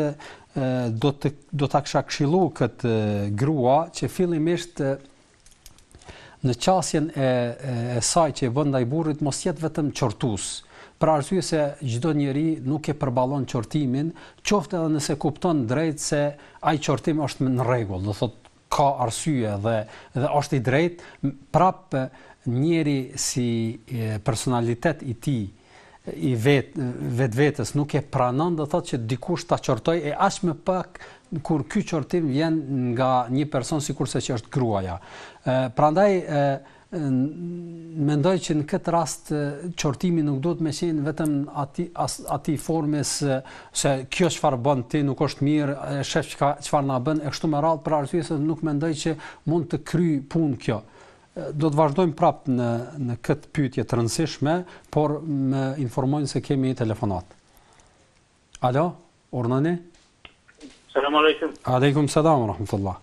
do të do ta kisha këshillu këtë grua që fillimisht në qasjen e, e saj që e bën ndaj burrit mos jetë vetëm qortus. Për arsye se çdo njeri nuk e përballon qortimin, qoftë edhe nëse kupton drejt se ai qortim është në rregull, do thotë ka arsye dhe dhe është i drejtë prap njeri si personalitet i tij i vet vetvetes nuk e pranon do thotë që dikush ta qortoj e aq më pak kur ky qortim vjen nga një person sikurse që është gruaja prandaj ë Mendoj që në këtë rast qortimi nuk duhet me qenë vetëm atij, atij formës se kjo çfarë bën ti nuk është mirë, e shef çka çfarë na bën e kështu me radhë për arsye se nuk mendoj që mund të kryj punë kjo. Do të vazhdojmë prapë në në këtë pyetje të rëndësishme, por më informojnë se kemi një telefonat. Alo, urdhnoni? Selam aleikum. Aleikum selam, rahmetullah.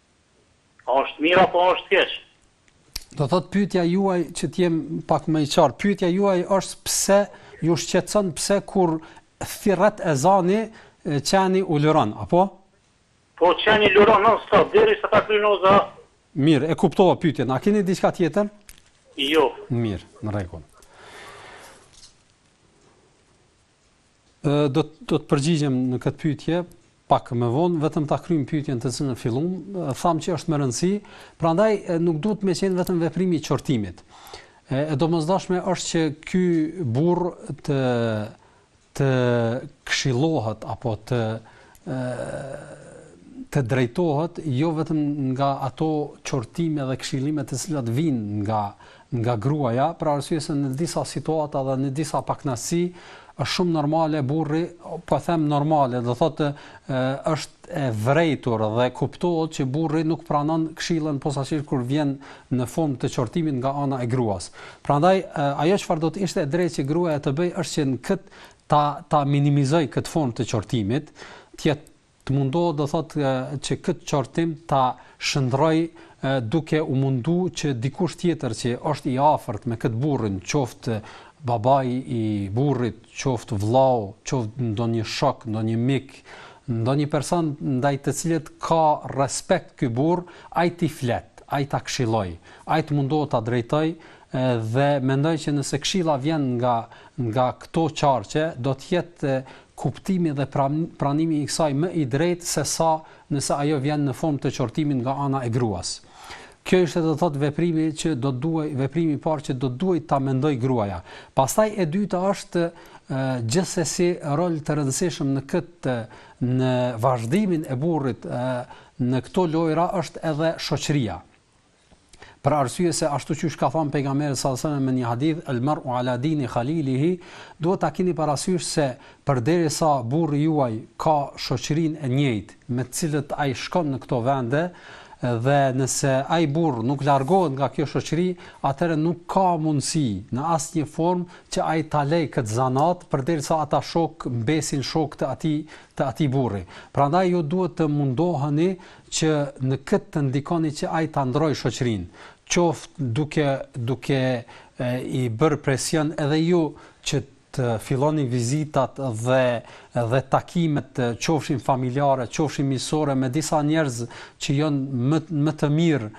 A është mirë apo është keq? Do thot pyetja juaj që të jem pak më i qartë. Pyetja juaj është pse ju shqetëson pse kur thirret ezani qeni ulëron, apo? Po qeni ulëron non stop deri sa ta kryjë hoxha. Mirë, e kuptova pyetjen. A keni diçka tjetër? Jo. Mirë, në rregull. Do të do të përgjigjem në këtë pyetje pak më vonë, vetëm ta kryjm pyetjen të cilën fillum, thamë që është me rëndësi, prandaj nuk duhet të me qenë vetëm veprimi i qortimit. E, e domosdoshme është që ky burr të të këshillohet apo të e, të drejtohet jo vetëm nga ato qortime dhe këshillime të cilat vijnë nga nga gruaja, për arsye se në disa situata dhe në disa pakënaqësi është shumë normale burri, po e them normale, do thotë është e vërejtur dhe kuptohet që burri nuk pranon këshillën posaçërisht kur vjen në formë të qortimit nga ana e gruas. Prandaj ajo çfarë do të ishte e drejtë që gruaja të bëjë është që në këtë ta ta minimizoj këtë formë të qortimit, të jetë Të mundohet do të thotë që këtë qortim ta shndrroj duke u mundu që dikush tjetër që është i afërt me këtë burrin, qoftë babai i burrit, qoftë vllau, qoftë ndonjë shok, ndonjë mik, ndonjë person ndaj të cilit ka respekt ky burr, ai t'i flet, ai ta këshilloj, ai të mundohet ta drejtoj dhe mendoj që nëse këshilla vjen nga nga këto qarqe do të jetë kuptimi dhe pranimi i kësaj më i drejtë se sa nëse ajo vjen në formë të qortimit nga ana e gruas. Kjo ishte do të thotë veprimi që do të duhej, veprimi i parë që do të duhej ta mendojë gruaja. Pastaj e dyta është gjithsesi rol të rëndësishëm në këtë në vazhdimin e burrit në këto lojëra është edhe shoqëria. për arsye se ashtu qysh ka thënë Pejgamberi sallallahu alejhi ve sellem në një hadith, El mar'u ala dini khalilihi, duhet ta keni parasysh se përderisa burri juaj ka shoqërinë e njëjtë me të cilët ai shkon në këto vende dhe nëse ai burrë nuk largohet nga kjo shoqëri, atëherë nuk ka mundësi në asnjë formë që ai ta lejë këtë zanat përderisa ata shokë mbesin shokë të atij të atij burri. Prandaj ju duhet të mundoheni që në këtë të ndikoni që ai ta ndrojë shoqërinë, qoftë duke duke i bërë presion edhe ju që të filloni vizitat dhe dhe takimet qofshin familjare, qofshin miqësore me disa njerëz që janë më më të mirë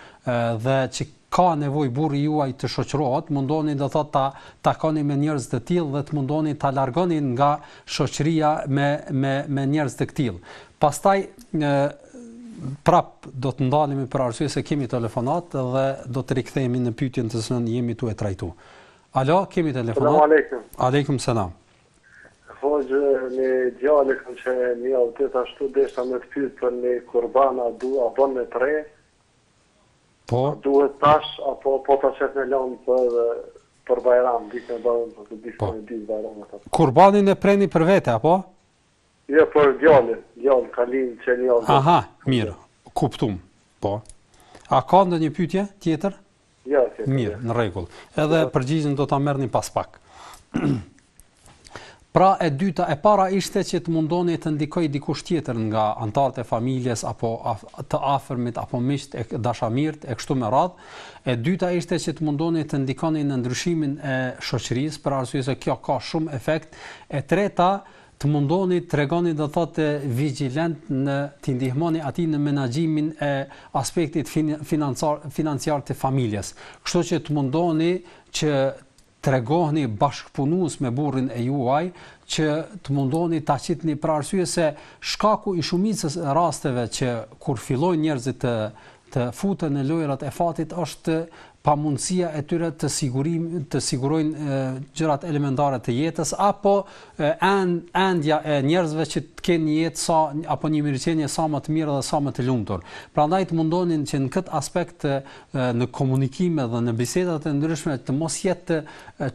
dhe që ka nevojë burri juaj të shoqërohet, mundoni do thotë ta takoni me njerëz të tillë dhe të mundoni ta largoni nga shoqëria me me me njerëz të këtillë. Pastaj ë prap do të ndalemi për arsye se kemi telefonat dhe do të rikthehemi në pyetjen të cilën jemi tu e trajtu. Alo, kemi telefonat. Selam aleikum. Aleikum selam. Hoxhë, një djalë kam që një javë ashtu desha me të pyet për një kurban a du a bon me tre Po. A duhet tash apo po ta çet në lom po edhe për Bajram dik me bën po të dish po. ditë Bajram atë. Kurbanin e preni për vete apo? Jo për djalin, djali ka lind që një javë. Aha, mirë. Kuptum. Po. A ka ndonjë pyetje tjetër? Jo, tjetër. Mirë, në rregull. Edhe përgjigjen do ta merrni pas pak. Pra e dyta e para ishte që të mundoni të ndikojë dikush tjetër nga anëtarët e familjes apo të afërmit apo miqtë e dashamirët e kështu me radhë. E dyta ishte që të mundoni të ndikoni në ndryshimin e shoqërisë për arsye se kjo ka shumë efekt. E treta të mundoni të tregoni do thotë vigjilent në t'i ndihmoni atij në menaxhimin e aspektit financiar, financiar të familjes. Kështu që të mundoni që Tregohuni bashkëpunues me burrin e juaj që të mundoheni ta qitni për arsye se shkaku i shumicës rasteve që kur fillojnë njerëzit të të futen në lojërat e fatit është pamundësia e tyre të sigurim të sigurojnë gjërat elementare të jetës apo endja e njerëzve që të kenë një jetë sa apo një mirëqenie sa më të mirë dhe sa më të lumtur. Prandaj të mundoheni që në këtë aspekt në komunikime dhe në bisedat e ndryshme të mos jetë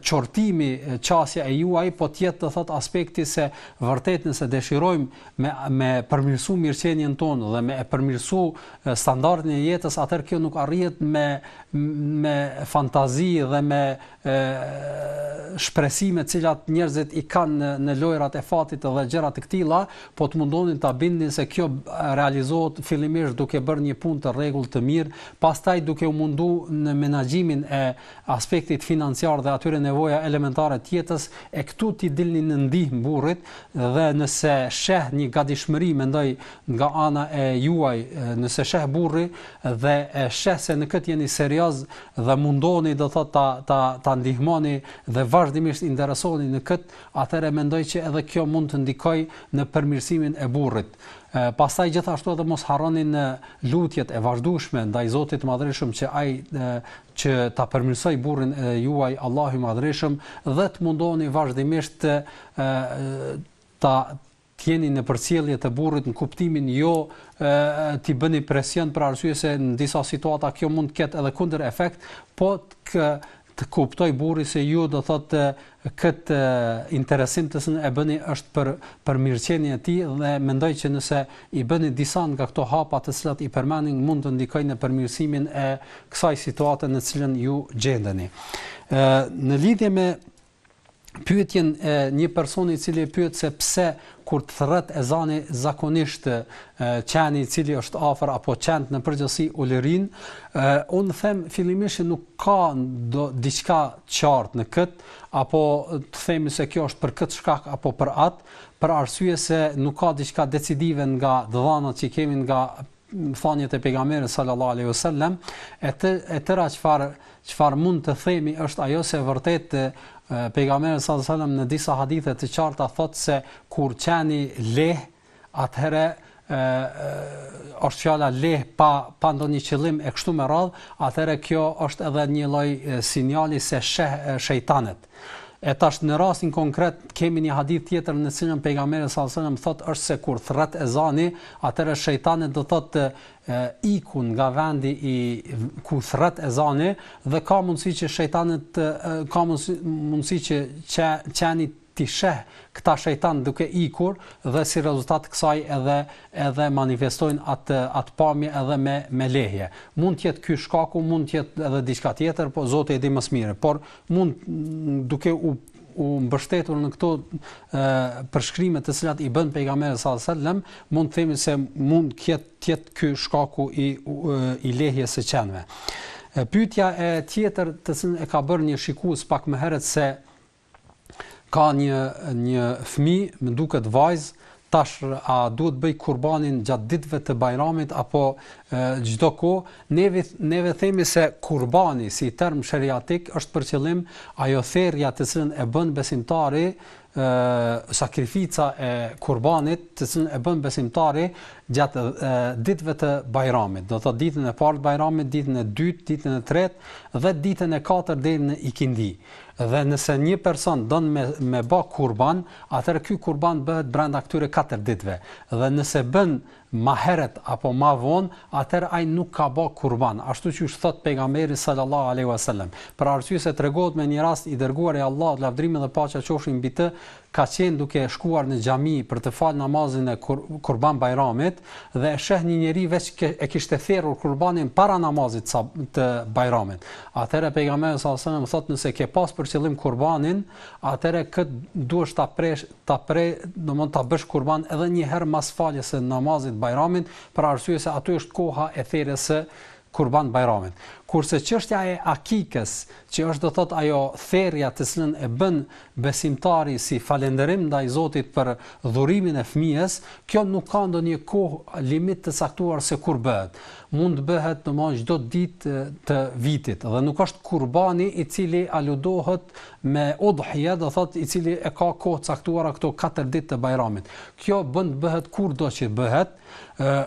qortimi qasja e juaj, po të jetë do thotë aspekti se vërtet nëse dëshirojmë me me përmirësu mirëqenien tonë dhe me përmirësu standardin e jetës, atëherë kjo nuk arrihet me me fantazi dhe me shpresime të cilat njerëzit i kanë në lojërat e fatit dhe gjëra të këtilla, po të mundoheni ta bindni se kjo realizohet fillimisht duke bërë një punë të rregullt të mirë, pastaj duke u mundu në menaxhimin e aspektit financiar dhe atyre nevoja elementare të jetës, e këtu t'i dilni në ndihmë burrit dhe nëse sheh një gatishmëri mendoj nga ana e juaj, nëse sheh burri dhe e sheh se në këtë jeni serioz, dhe mundoheni do të thotë ta ta ta ndihmoni dhe vazhdimisht interesohuni në këtë, atëherë mendoj që edhe kjo mund të ndikojë në përmirësimin e burrit. Pastaj gjithashtu edhe mos harroni në lutjet e vazhdueshme ndaj Zotit të Madhërishëm që ai që ta përmirësojë burrin e juaj Allahu i Madhërishëm dhe të mundoheni vazhdimisht të ta të jeni në përcjellje të burrit në kuptimin jo t'i bëni presion për arsye se në disa situata kjo mund të ketë edhe kundërefekt, po të të kuptojë burri se ju do thotë këtë interesim të cilin e bëni është për, për mirëqenien e tij dhe mendoj që nëse i bëni disa nga këto hapa të cilat i përmendëm mund të ndikojë në përmirësimin e kësaj situate në të cilën ju gjendeni. Në lidhje me pyetjen e një personi i cili pyet se pse kur të thërret ezani zakonisht qeni i cili është afër apo qentë në përgjithësi ulërijnë, unë them fillimisht që nuk ka do diçka të qartë në këtë, apo të themi se kjo është për këtë shkak apo për atë, për arsye se nuk ka diçka decisive nga të dhënat që kemi nga thëniet e pejgamberit sallallahu alaihi wasallam e tëra çfarë çfarë mund të themi është ajo se vërtet pejgamberi sallallahu alaihi wasallam në disa hadithe të qarta thotë se kur qeni leh atëherë është fjala leh pa pa ndonjë qëllim e kështu me radhë, atëherë kjo është edhe një lloj sinjali se sheh shejtanet. E tash në rastin konkret kemi një hadith tjetër në cilën pejgamberi sallallahu alajhi wasallam thotë është se kur thret ezani, atëherë shejtanët do thotë të e, ikun nga vendi ku thret ezani dhe ka mundësi që shejtani të ka mundësi, mundësi që që qeni t'i sheh këta shejtan duke ikur dhe si rezultat kësaj edhe edhe manifestojnë atë atë pamje edhe me me lehje. Mund të jetë ky shkaku, mund të jetë edhe diçka tjetër, po Zoti e di më së miri. Por mund duke u u mbështetur në këto ë përshkrime të cilat i bën pejgamberi sallallahu alajhi wasallam, mund të themi se mund të jetë të jetë ky shkaku i i lehjes së qenve. Pyetja tjetër të cilën e ka bërë një shikues pak më herët se ka një një fëmijë, më duket vajzë, Tash a duhet të bëjë kurbanin gjatë ditëve të bajramit apo çdo kohë? Neve neve themi se kurbani si term sheriatik është për qëllim ajo therrja të cilën e bën besimtari sakrifica e kurbanit të cilën e bën besimtari gjatë ditëve të Bajramit, do të thotë ditën e parë të Bajramit, ditën e dytë, ditën e tretë dhe ditën e katërt deri në ikindi. Dhe nëse një person don me me ba kurban, atëherë ky kurban bëhet brenda këtyre katër ditëve, dhe nëse bën ma heret apo ma vonë, atëherë ai nuk ka ba kurban, ashtu qysh thotë Pejgamberi sallallahu alejhi ve sellem, për arsye se tregohet me një rast i Dërguari i Allahut lavdrimet dhe paqja qofshin mbi të ka qenë duke shkuar në xhami për të falë namazin e Kurban Bajramit dhe e sheh një njeri veç e kishte therrur kurbanin para namazit të Bajramit. Atëherë Pejgamberi sallallahu alejhi ve sellem thotë nëse ke pas për qëllim kurbanin, atëherë këtë duhesh ta presh, ta pre, domthon ta bësh kurban edhe një herë mas faljes së namazit Bajramit, për arsye se aty është koha e therrjes së Kurban Bajramit. Kurse çështja e akikës, që është do të thotë ajo therrja të cilën e bën besimtari si falënderim ndaj Zotit për dhurimin e fëmijës, kjo nuk ka ndonjë kohë limit të caktuar se kur bëhet. Mund të bëhet domthon çdo ditë të vitit dhe nuk është kurbani i cili aludohet me udhije do thotë i cili e ka kohë të caktuara këto katër ditë të Bajramit. Kjo bën të bëhet kurdo që bëhet,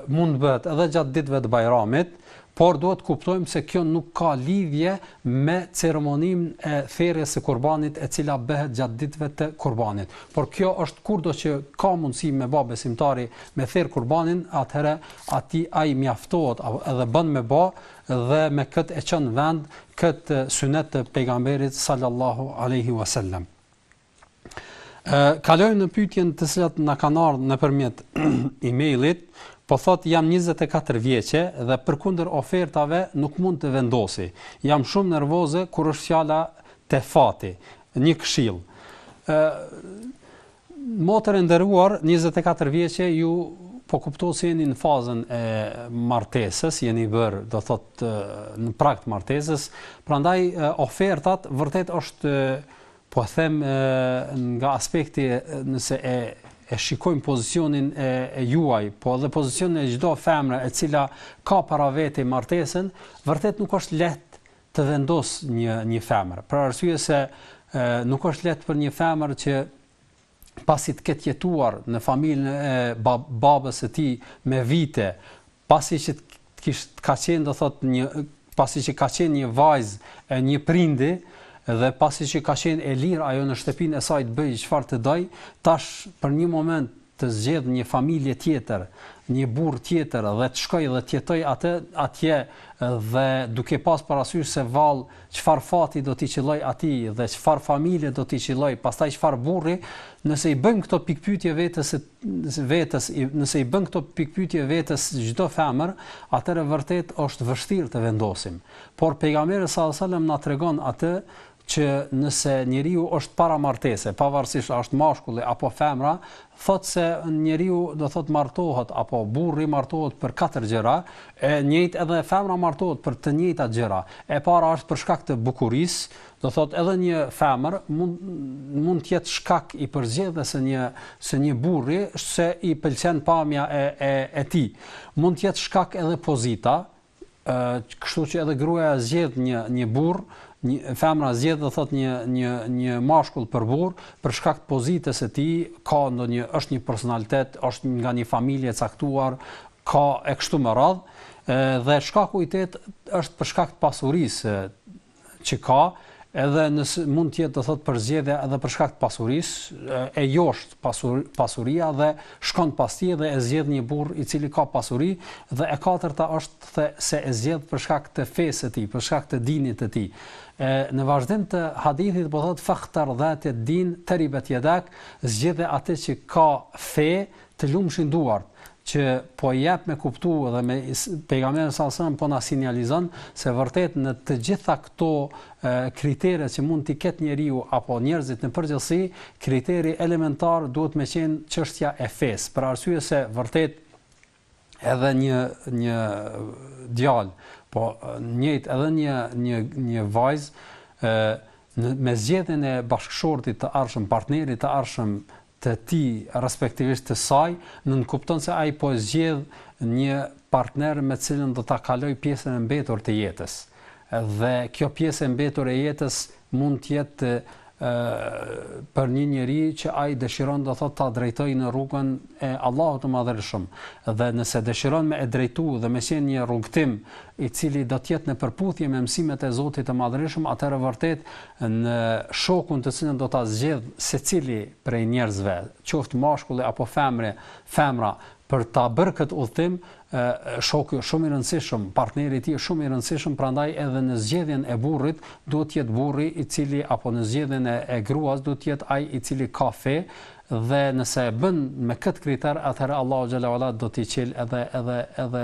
mund të bëhet edhe gjatë ditëve të Bajramit, por duhet të kuptojmë se kjo nuk ka lidhje me ceremoninë e therrjes së kurbanit e cila bëhet gjatë ditëve të kurbanit. Por kjo është kurdo që ka mundësi me ba besimtari me therr kurbanin, atëherë aty ai mjaftohet edhe bën me ba dhe me këtë e çon në vend këtë sunet të pejgamberit sallallahu alaihi wasallam. Ë kalojmë në pyetjen të cilat na kanë ardhur nëpërmjet emailit, po thotë jam 24 vjeçe dhe përkundër ofertave nuk mund të vendosi. Jam shumë nervoze kur është fjala te fati. Një këshillë. Ë Motër e nderuar, njëzet e katër vjeçe, ju po kuptoj se jeni në fazën e martesës, jeni bërë, do thotë në prag të martesës, prandaj ofertat vërtet është po them nga aspekti nëse e e shikojmë pozicionin e, e juaj, po edhe pozicionin e çdo femre e cila ka para vete martesën, vërtet nuk është lehtë të vendosë një një femër, për arsye se nuk është lehtë për një femër që pasi të ketë jetuar në familjen e babës së tij me vite, pasi që të kish të ka qenë do thotë një pasi që ka qenë një vajzë e një prindi dhe pasi që ka qenë e lirë ajo në shtëpinë e saj të bëjë çfarë të dojë, tash për një moment të zgjedhë një familje tjetër, një burrë tjetër dhe të shkojë dhe të jetojë atë atje dhe duke pasë parasysh se vallë çfarë fati do t'i qëllojë atij dhe çfarë familje do t'i qëllojë, pastaj çfarë burri, nëse i bën këto pikëpyetje vetes vetes, nëse i bën këto pikëpyetje vetes çdo femër, atëherë vërtet është vështirë të vendosim. Por pejgamberi sallallahu alajhi wasallam na tregon atë që nëse njeriu është para martese, pavarësisht a është mashkulli apo femra, thotë se njeriu do thotë martohet apo burri martohet për katër gjëra, e njëjtë edhe femra martohet për të njëjtat gjëra. E para është për shkak të bukurisë, do thotë edhe një femër mund mund të jetë shkak i përzgjedhjes së një së një burri se i pëlqen pamja e e e tij. Mund të jetë shkak edhe pozita, kështu që edhe gruaja zgjedh një një burrë, një femra zgjedh do thotë një një një mashkull për burrë, për shkak të pozitës së tij, ka ndonjë është një personalitet, është nga një familje e caktuar, ka e kështu me radhë, dhe shkaku i tretë është për shkak të pasurisë, që ka, edhe nëse mund të jetë do thotë përzgjedhja edhe për shkak të pasurisë, e josh pasur, pasuria dhe shkon pas tij dhe e zgjedh një burrë i cili ka pasuri dhe e katërta është se e zgjedh për shkak të fesë së tij, për shkak të dinit të tij. E, në vazhdim të hadithit po thotë fakhtar dhati din taribet yadak, zgjidhe atë që ka fe, Të lumshin duart që po jep me kuptu dhe me pejgamberi sallallahu alajhi wasallam po na sinjalizon se vërtet në të gjitha këto kritere që mund t'i ketë njeriu apo njerëzit në përgjithësi, kriteri elementar duhet me qenë çështja e fesë. Për arsye se vërtet edhe një një djalë, po njëjtë edhe një një një vajzë ë me zgjedhjen e bashkëshortit të arshëm, partnerit të arshëm, të tij, respektivisht të saj, nënkupton se ai po zgjedh një partner me të cilën do ta kalojë pjesën e mbetur të jetës. Dhe kjo pjesë e mbetur e jetës mund të jetë për një njeri që ai dëshiron do thotë ta drejtojë në rrugën e Allahut të Madhërishëm dhe nëse dëshiron me e drejtu dhe me qenë një rrugëtim i cili do të jetë në përputhje me mësimet e Zotit të Madhërishëm atëherë vërtet në shokun të cilën do ta zgjedhë secili prej njerëzve, qoftë mashkulli apo femri, femra, për ta bërë këtë udhëtim, shoku është shumë i rëndësishëm, partneri i tij është shumë i rëndësishëm, prandaj edhe në zgjedhjen e burrit duhet të jetë burri i cili apo në zgjedhjen e, e gruas duhet të jetë ai i cili ka fe dhe nëse e bën me këtë kriter, atëherë Allahu xhelle ve ala do t'i çel edhe edhe edhe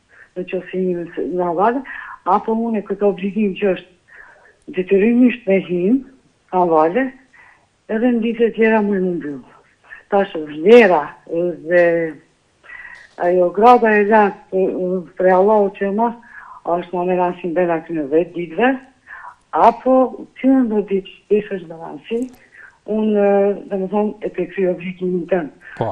në qoftë se jemi në havale, apo unë e këtë obligim që është detyrimisht me hi në havale, edhe në ditët e tjera muj mu mbyll. Tash vlera dhe ajo grada e lartë prej Allahut që e madh, a është ma me ra si ben atyne dhjetë ditëve, apo tyne dhjetë ditë shpesh është me ra si unë, domethënë, e të kry obligimin tënd. Po.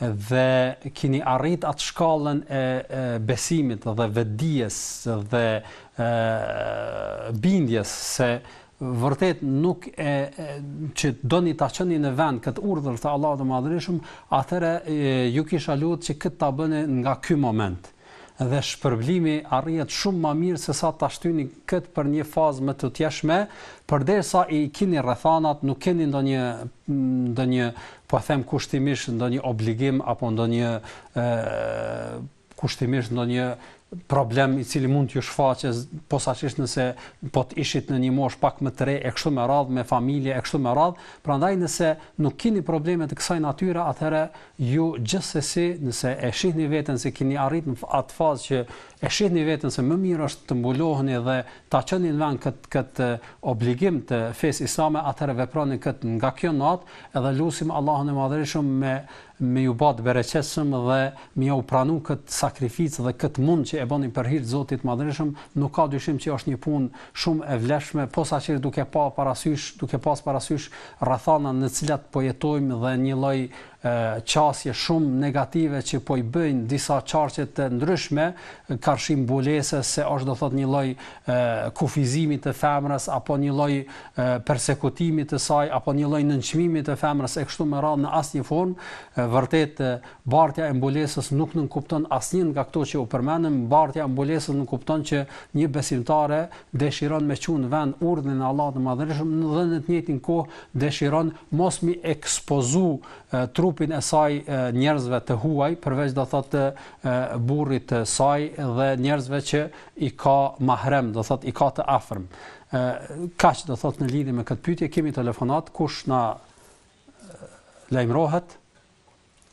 dhe kini arrit atë shkallën e besimit dhe vetëdijes dhe bindjes se vërtet nuk e që doni ta çoni në vend këtë urdhër të Allahut të Madhërishëm, atëherë ju kisha lutë që këtë ta bëni nga ky moment. dhe shpërblimi arrihet shumë ma mirë se sa ta shtyni këtë për një fazë më të tejshme, përderisa i kini rrethanat nuk keni ndonjë ndonjë po them kushtimisht ndonjë obligim apo ndonjë kushtimisht ndonjë problem i cili mund t'ju shfaqet posaçërisht nëse po të ishit në një moshë pak më të re e kështu me radhë me familje e kështu me radhë, prandaj nëse nuk keni probleme të kësaj natyre atëherë Ju gjithsesi nëse e shihni veten se keni arrit në atë fazë që e shihni veten se më mirë është të mbuloheni dhe ta çoni në vend këtë këtë obligim të fesë islame atëherë veproni këtë nga kjo natë edhe lusim Allahun e Madhërishëm me me ju bë të bereqetshëm dhe me jua pranu këtë sakrificë dhe këtë mund që e bëni për hir të Zotit të Madhërishëm nuk ka dyshim që është një punë shumë e vlefshme posaçërisht duke pa parasysh duke pas parasysh rrethanat në të cilat po jetojmë dhe një lloj qasje shumë negative që po i bëjnë disa qarqe të ndryshme karshi mbulesës se është do thot një lloj kufizimit të femrës apo një lloj persekutimit të saj apo një lloj nënçmimit të femrës e kështu me radhë në asnjë formë vërtet bartja e mbulesës nuk nënkupton asnjë nga këto që u përmendëm bartja e mbulesës nënkupton që një besimtare dëshiron me çu në vend urdhrin e Allahut të Madhërishëm dhe në të njëjtën kohë dëshiron mos mi ekspozu trupin e saj njerëzve të huaj, përveç do thotë burrit të saj dhe njerëzve që i ka mahrem, do thotë i ka të afërm. Kaq do thotë në lidhje me këtë pyetje kemi telefonat kush na lajmërohet?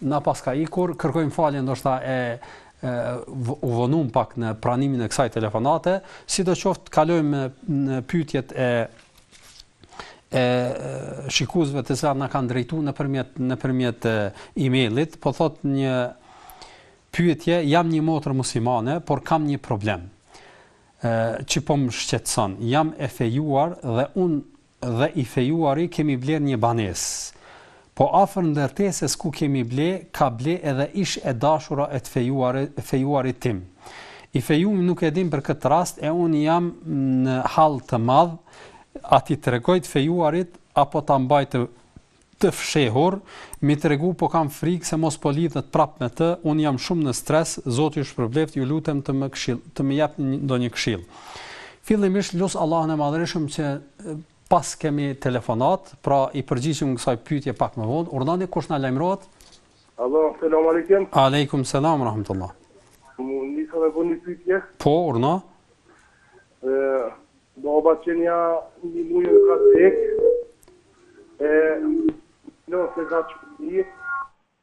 Na paska ikur, kërkojmë falje ndoshta e u vonum pak në pranimin e kësaj telefonate, sidoqoftë kalojmë në pyetjet e e shikuesve të cilat na kanë drejtuar nëpërmjet nëpërmjet e-mailit, po thot një pyetje, jam një motër muslimane, por kam një problem që po më shqetëson. Jam e fejuar dhe un dhe i fejuari kemi blerë një banesë. Po afër ndërtesës ku kemi ble, ka ble edhe ish e dashura e të fejuar, fejuarit tim. I fejumi im nuk e din për këtë rast e unë jam në hall të madh, a t'i tregoj të fejuarit apo ta mbaj të të fshehur, mi tregu po kam frikë se mos po lidhet prap me të, unë jam shumë në stres, Zoti ju shpërbleftë, ju lutem të më këshill, të më jepni ndonjë këshillë. Fillimisht lus Allahun e Madhërishëm që pas kemi telefonat, pra i përgjigjemi kësaj pyetje pak më vonë, urdhnoni kush na lajmërohet? Alo, selam aleikum. Aleikum selam rahmetullah. Muj me bo ni pyetje? Po, urdhno. E, baba qe nja ni muj ka dekë, e, në se ka që një,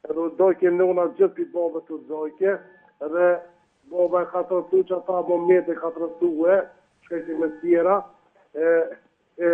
edhe dojke nana gjithë për babë dojke, edhe baba e ka të rëtu që ata më mjetë e ka të rëtu e, që e me tjera, e, e,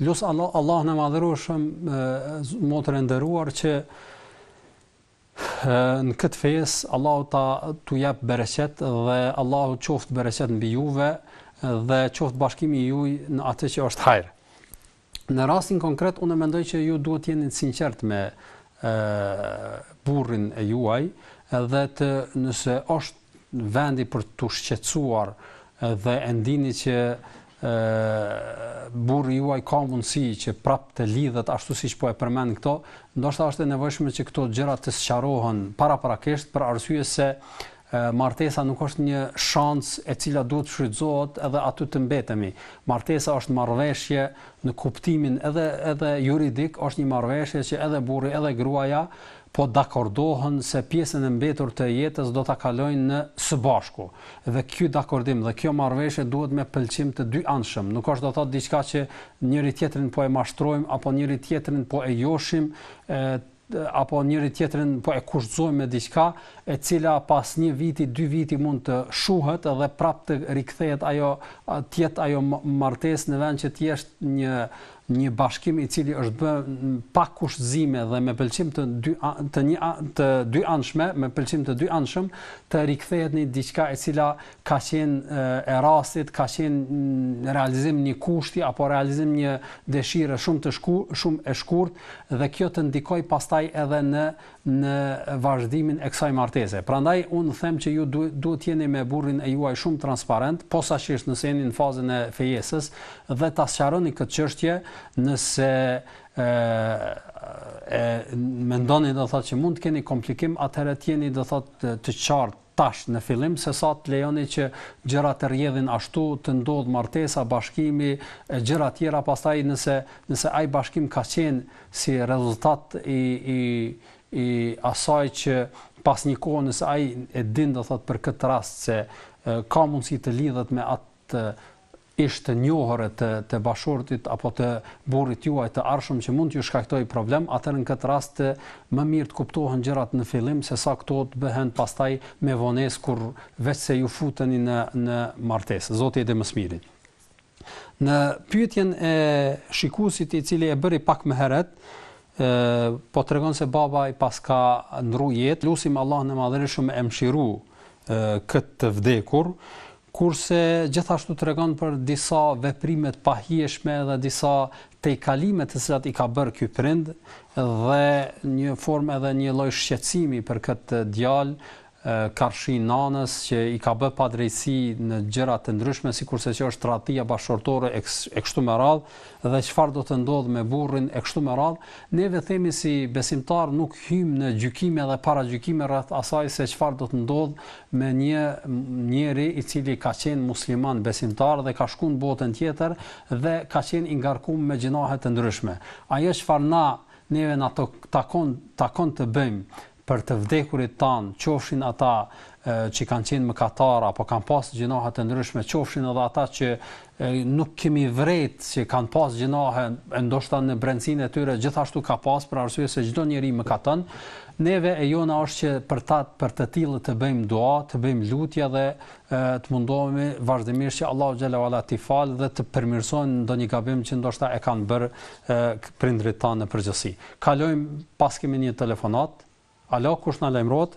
Lus Allah, Allahun e madhërishëm, motër e nderuar që në këtë fesë Allahu t'ju jap bereqet dhe Allahu qoftë bereqet mbi juve dhe qoftë bashkimi i juaj në atë që është hajër. Në rastin konkret unë mendoj që ju duhet të jeni të sinqertë me burrin e juaj dhe të nëse është vendi për t'u shqetësuar dhe e ndini që burri juaj ka mundësi që prap të lidhet ashtu siç po e përmend këto, ndoshta është e nevojshme që këto gjëra të sqarohen paraprakisht për arsye se martesa nuk është një shans e cila duhet të shfrytëzohet edhe aty të mbetemi. Martesa është marrëveshje në kuptimin edhe edhe juridik, është një marrëveshje që edhe burri edhe gruaja po dakordohen se pjesën e mbetur të jetës do ta kalojnë në së bashku. Dhe ky dakordim dhe kjo marrëveshje duhet me pëlqim të dyanshëm. Nuk është do të thotë diçka që njëri-tjetrin po e mashtrojmë apo njëri-tjetrin po e joshim apo njëri-tjetrin po e kushtëzojmë me diçka, e cila pas një viti, dy viti mund të shuhet dhe prapë të rikthehet ajo të jetë ajo martesë në vend që të jetë një një bashkim i cili është bërë pa kushtëzime dhe me pëlqim të dy të një të dy anshme, me pëlqim të dy anshëm, të rikthehet në diçka e cila ka qenë e rastit, ka qenë realizim një kushti apo realizim një dëshire shumë të shku, shumë e shkurt dhe kjo të ndikojë pastaj edhe në në vazhdimin e kësaj martese. Prandaj unë them që ju duhet të jeni me burrin e juaj shumë transparent, posaçërisht nëse jeni në fazën e fejesës dhe ta sqaroni këtë çështje nëse e mendoni do thotë që mund të keni komplikim, atëherë të jeni do thotë të qartë tash në fillim se sa të lejoni që gjërat të rrjedhin ashtu të ndodhë martesa, bashkimi e gjëra tjera pastaj nëse nëse ai bashkim ka qenë si rezultat i i i asaj që pas një kohe nëse ai e din do thotë për këtë rast se ka mundësi të lidhet me atë ish të njohure të të bashortit apo të burrit juaj të ardhshëm që mund t'ju shkaktojë problem, atëherë në këtë rast më mirë të kuptohen gjërat në fillim se sa këto të bëhen pastaj me vonesë kur veç se ju futeni në në martesë. Zoti e di më së miri. Në pyetjen e shikuesit i cili e bëri pak më herët, po tregon se babai paska ndru jetë, lusim Allahun e Madhërishëm me mëshiru këtë të vdekur, kurse gjithashtu tregon për disa veprime të pahijshme dhe disa tejkalime të cilat i ka bërë ky prind dhe një formë edhe një lloj shqetësimi për këtë djalë karshi nanës që i ka bë padrejtësi në gjëra të ndryshme sikurse që është tradhtia bashkëshortore e kështu me radhë dhe çfarë do të ndodhë me burrin e kështu me radhë neve themi si besimtar nuk hyjmë në gjykime dhe paragjykime rreth asaj se çfarë do të ndodhë me një njeri i cili ka qenë musliman besimtar dhe ka shku në botën tjetër dhe ka qenë i ngarkuar me gjinahe të ndryshme. Ajo çfarë na neve na takon takon të bëjmë për të vdekurit tanë, qofshin ata që kanë qenë mëkatarë apo kanë pas gjinahe të ndryshme, qofshin edhe ata që nuk kemi vrejt që kanë pas gjinahe e ndoshta në brendësinë e tyre gjithashtu ka pas për arsye se çdo njeri mëkaton neve e jona është që për ta për të tillë të bëjmë dua të bëjmë lutje dhe e, të mundohemi vazhdimisht që Allahu xhele ve ala t'i fal dhe të përmirësojmë ndonjë gabim që ndoshta e kanë bërë prindërit tanë në përgjithësi kalojmë, paskemi një telefonat alo kush na lajmërohet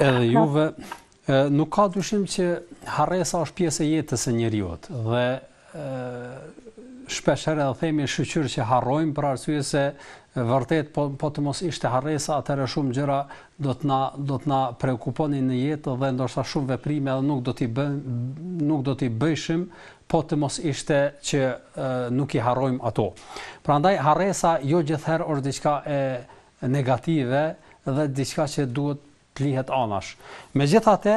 Edhe juve, nuk ka dyshim që harresa është pjesë e jetës së njeriut dhe shpesh herë edhe themi shqyr që harrojmë për arsye se vërtet po po të mos ishte harresa atëherë shumë gjëra do të na do të na preokuponin në jetë dhe ndoshta shumë veprime edhe nuk do t'i bën nuk do t'i bëjshim po të mos ishte që e, nuk i harrojmë ato. Prandaj harresa jo gjithherë është diçka e negative dhe diçka që duhet të lihet anash. Megjithatë,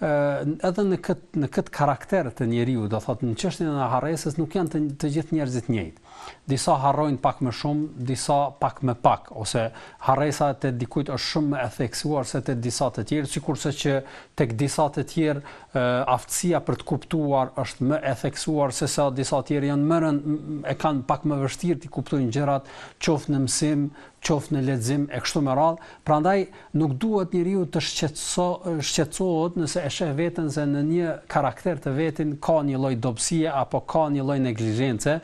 edhe në këtë në këtë karakter të njeriut, do thotë në çështjen e harresës nuk janë të, të gjithë njerëzit të njëjtë. Disa harrojnë pak më shumë, disa pak më pak, ose harresa te dikujt është shumë e theksuar se te disa të tjerë, sikurse që tek disa të tjerë Aftësia për të kuptuar është më e theksuar sesa disa të tjerë janë më rëndë, e kanë pak më vështirë t'i kuptojnë gjërat, qoftë në mësim, qoftë në lexim e kështu me radhë. Prandaj nuk duhet njeriu të shqetësohet nëse e sheh veten se në një karakter të vetin ka një lloj dobësie apo ka një lloj neglizhence,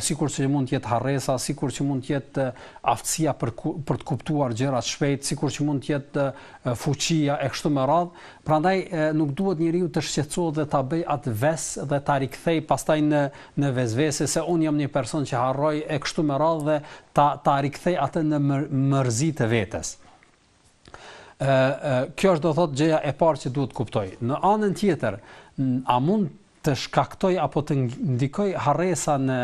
sikur që mund të jetë harresa, sikur që mund të jetë aftësia për të kuptuar gjërat shpejt, sikur që mund të jetë fuqia e kështu me radhë, prandaj nuk duhet njeriu të shqetësohet dhe ta bëjë atë ves dhe ta rikthejë pastaj në në vesvese se unë jam një person që harroj e kështu me radhë dhe ta ta rikthejë atë në mërzi të vetes. Ë kjo është do thotë gjëja e parë që duhet të kuptojë. Në anën tjetër, a mund të shkaktojë apo të ndikojë harresa në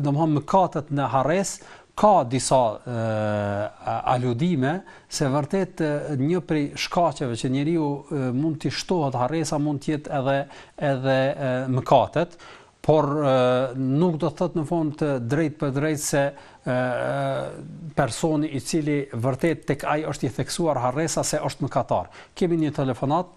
domethënë mëkatet në harresë ka disa aludime se vërtet një prej shkaqeve që njeriu mund t'i shtohet harresa mund të jetë edhe edhe mëkatet por nuk do të thotë në formë të drejtpërdrejtë se personi i cili vërtet tek ai është i theksuar harresa se është mëkatar kemi një telefonat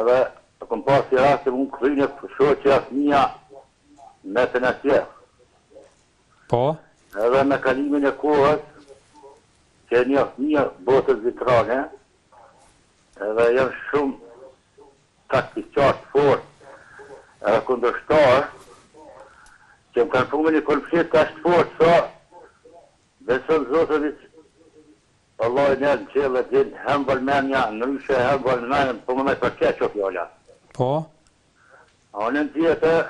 Edhe e kom pas si rast që mu kthine shoqja fmija me penasjer. Po. Edhe me kalimin e kohës që e njoh mirë botën virtuale edhe jam shumë taktiqar të fortë edhe kundërshtar që më kanë pu me një konflikt aq fort sa beso në Zotin Vallahi e din të hëmbël menja ndryshe e hëmbël menën po më naj për keq o fjala. Po. Në anën tjetër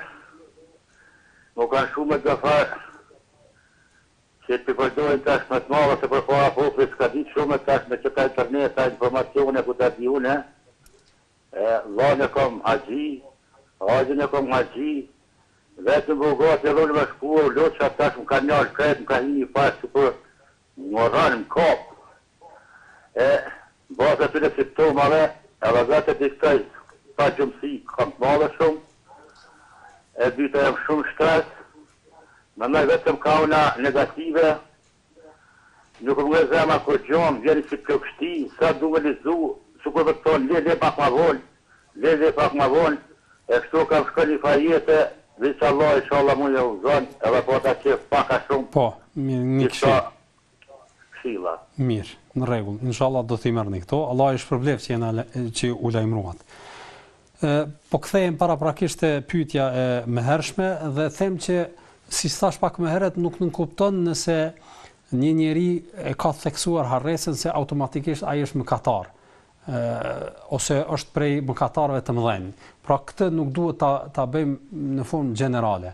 u kanë shu me do far që ti përdojnë tash me të madhe se përpara populli s'ka dit shumë e tash me qëta interneta informacione ku ta di unë e vllain e kom haxhi axhën e kom haxhi vetë në Bullgati edhe unë me shku u loqa tash më ka nal krejt më ka hi një far sikur Moral në kap e n'bazë t'atyre simptomave edhe vetë e diktoj pagjumësi kam të madhe shumë e dyta jam shumë në stres mendoj vetëm kah ana negative nuk më nxe zemra kurgjo m'vjen si plogështi sa du me lexu sikur me të thonë le le pak ma vonë Le le pak ma vonë e kështu kam shku një far jete veq Allah ishalla mu m'udhëzon edhe pata qef pak a shum Po, mirë, një disa këshillë. këshilla. Mirë, në rregull, inshallah do t'i merrni këto, Allahu ju shpërbleftë që që u lajmëruat. Ë, po kthehem paraprakisht te pyetja e mëhershme dhe them që siç thashë pak më herët nuk nënkupton nëse një njeri e ka theksuar harresën se automatikisht ai është mëkatar. ose është prej mëkatarëve të mëdhenj. Pra këtë nuk duhet ta ta bëjmë në formë gjenerale.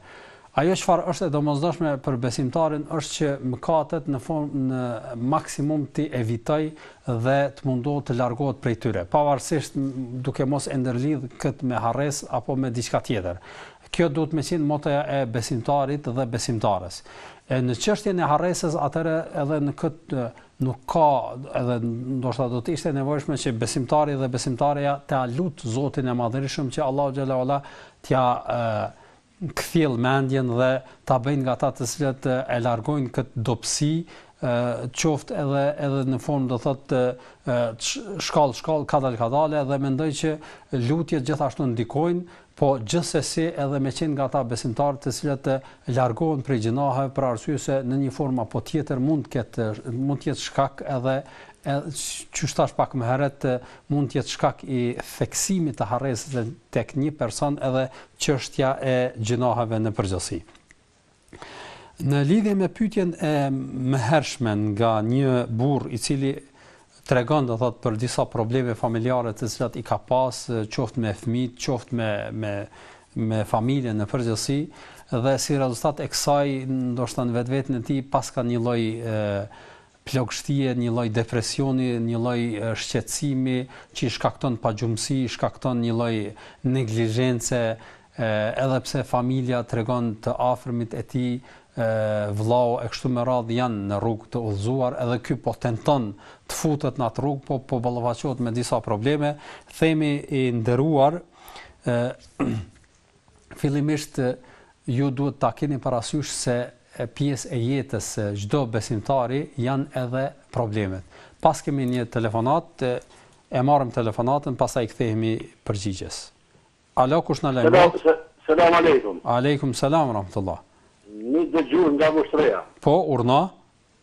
Ajo çfarë është e domosdoshme për besimtarin është që mëkatet në formë në maksimum t'i evitojë dhe të mundohet të largohet prej tyre, pavarësisht duke mos e ndërlidh kët me harresë apo me diçka tjetër. Kjo duhet me qenë motoja e besimtarit dhe besimtares. E në çështjen e harresës atëherë edhe në këtë Dukuri, edhe ndoshta do të ishte e nevojshme që besimtari dhe besimtarja ta lusë Zotin e Madhërishëm që Allahu Xhel-le ue Ala t'ia kthjellë mendjen dhe ta bëjë nga ata të cilët e largojnë këtë dobësi qoftë edhe edhe në formë do thotë shkallë shkallë kadal kadale dhe mendoj që lutjet gjithashtu ndikojnë Po gjithsesi edhe me qenë nga ata besimtarë të cilët largohen prej gjynaheve për arsye se në një formë apo tjetër mund të ketë mund të jetë shkak edhe qysh thashë pak më herët mund të jetë shkak i theksimit të harresës tek një person edhe çështja e gjynaheve në përgjithësi. Në lidhje me pyetjen e mëhershme nga një burrë i cili tregon do thot për disa probleme familjare të cilat i ka pas qoftë me fëmijët, qoftë me me me familjen në përgjithësi dhe si rezultat e kësaj ndoshta në vetveten e tij paska një lloj plogështie, një lloj depresioni, një lloj shqetësimi që i shkakton pagjumësi, i shkakton një lloj neglizhence, edhe pse familja tregon të afërmit e tij, vëllau e kështu me radhë janë në rrugë të udhëzuar, edhe ky po tenton të futet në atë rrugë, po po ballafaqohet me disa probleme, themi i nderuar, fillimisht ju duhet ta keni parasysh se pjesë e jetës së çdo besimtari janë edhe problemet. Paskemi një telefonat, e marrim telefonatën, pastaj i kthehemi përgjigjes. Alo, kush na lajmërohet? Selam, selam alejkum. Alejkum selam rahmetullah. Një dëgjues nga Vushtrria. Po, urdhno.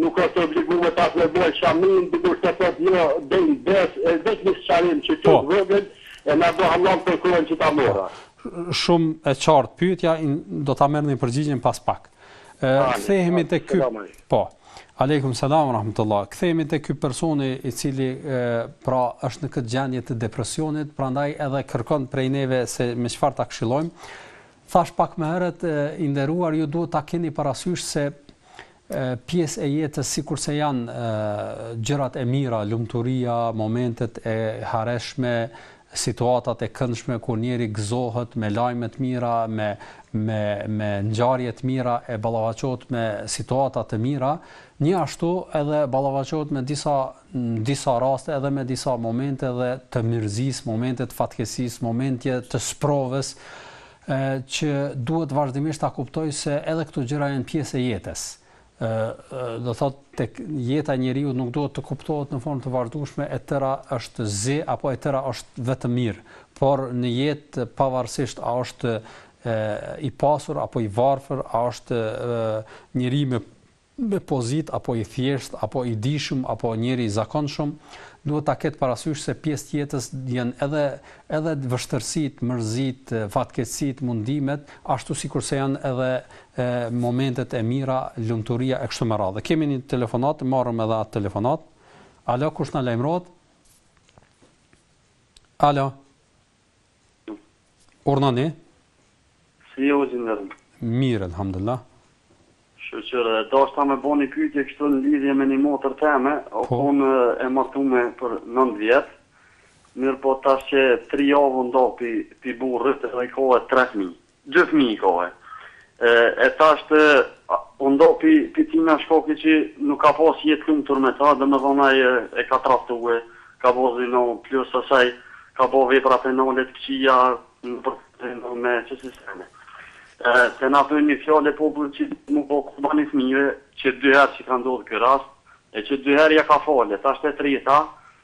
Nuk është obligume ta bojë shaminë dikush thotë jo Dejn Bes e veq një sqarim që qysh vogël e na bo hallall për kohën që ta mora. Shumë e qartë pyetja, do ta merrni përgjigjen pas pak. Kthehemi tek ky, po. Alejkum selam o rahmetullah. Kthehemi te ky personi i cili pra është në këtë gjendje të depresionit, prandaj edhe kërkon prej neve se me çfarë ta këshillojmë. Thashë pak më herët i nderuar ju duhet ta keni parasysh se pjesë e jetës sikurse janë gjërat e mira, lumturia, momentet e hareshme, situatat e këndshme kur njeri gëzohet me lajme të mira, me me me ngjarje të mira e ballafaqohet me situata të mira, njashtu edhe ballafaqohet me disa disa raste edhe me disa momente dhe të mërzisë, momente të fatkeqësisë, momente të sprovës, që duhet vazhdimisht ta kuptojë se edhe këto gjëra janë pjesë e jetës. Ë do thot tek jeta e njeriut nuk duhet të kuptohet në formë të vazhdueshme e tëra është zi apo e tëra është vetëm mirë, por në jetë pavarësisht a është e, i pasur apo i varfër, a është e, njeri me me pozitë apo i thjeshtë apo i dijshëm apo njeri i zakonshëm duhet ta ketë parasysh se pjesë të jetës janë edhe edhe vështirësitë, mërzitë, fatkeqësitë, mundimet, ashtu sikurse janë edhe momentet e mira, lumturia e kështu me radhë. Kemi një telefonat, marrim edhe atë telefonat. Alo, kush na lajmërohet? Alo. Urdhnoni? Si je hoxhë i nderum? Mirë, elhamdullah. Shyqyr, e deshta me bo një pyetje kështu në lidhje me një motër teme, o po. konë e martune për 9 vjet, mirëpo tash qe 3 javë u ndo pi, pi burrit dhe i ka 3 fëmijë. Dy fëmijë i ka. E tasht u nda pi pi tina shkaki që nuk ka pas jetë t'lumtur me ta, domethënë ai e ka tradhtue, ka bo zino, plus asaj ka bo vepra penale t'kqija nëpër, me qesi sene. E te na thojnë nji fjalë e popullit që duhet mu bo kurban i fëmijëve, që dy herë që ka ndodhë ky rast, e që dy herë ja ka falë, tasht e treta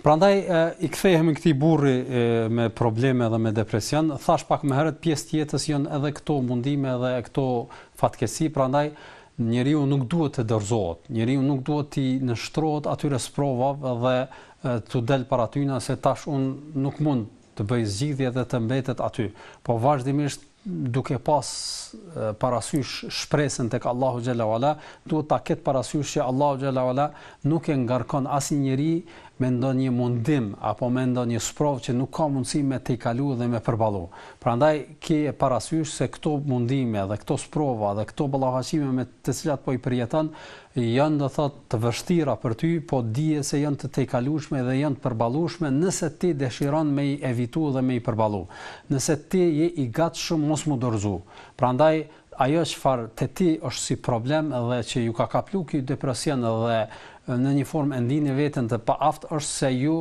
Prandaj i kthehemi këtij burri me probleme dhe me depresion, thash pak më herët pjesë e jetës janë edhe këto mundime dhe këto fatkeqësi, prandaj njeriu nuk duhet të dorëzohet, njeriu nuk duhet t'i nënshtrohet atyre sprovave dhe të del para tyne se tash unë nuk mund të bëjë zgjidhje dhe të mbetet aty, po vazhdimisht duke pas parasysh shpresën tek Allahu xhalla ualla, duhet ta ketë parasysh që Allahu xhalla ualla nuk e ngarkon asnjë njeri me ndonjë mundim apo me ndonjë sprovë që nuk ka mundësi me tejkalu dhe me përballu. Prandaj kije parasysh se këto mundime dhe këto sprova dhe këto ballafaqime me të cilat po i përjeton Janë do thotë të vështira për ty, po dije se janë të tejkalueshme dhe janë të përballueshme nëse ti deshiron me i evitu dhe me i përballu. Nëse ti je i gatshëm mos mu dorëzu. Prandaj ajo çfarë te ti është si problem dhe që ju ka kaplu ky depresion dhe në një formë e ndini veten të paaftë është se ju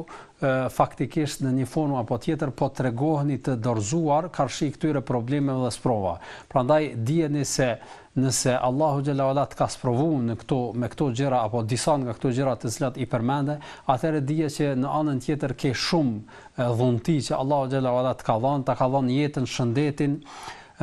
faktikisht në një formë apo tjetër po tregoheni të dorëzuar karshi këtyre problemeve dhe sprova. Prandaj dijeni se Nëse Allahu xhalla uala të ka sprovu në këto me këto gjëra apo disa nga këto gjëra të cilat i përmende, atëherë dije që në anën tjetër ke shumë dhunti që Allahu xhalla uala të ka dhënë, ta ka dhënë jetën, shëndetin,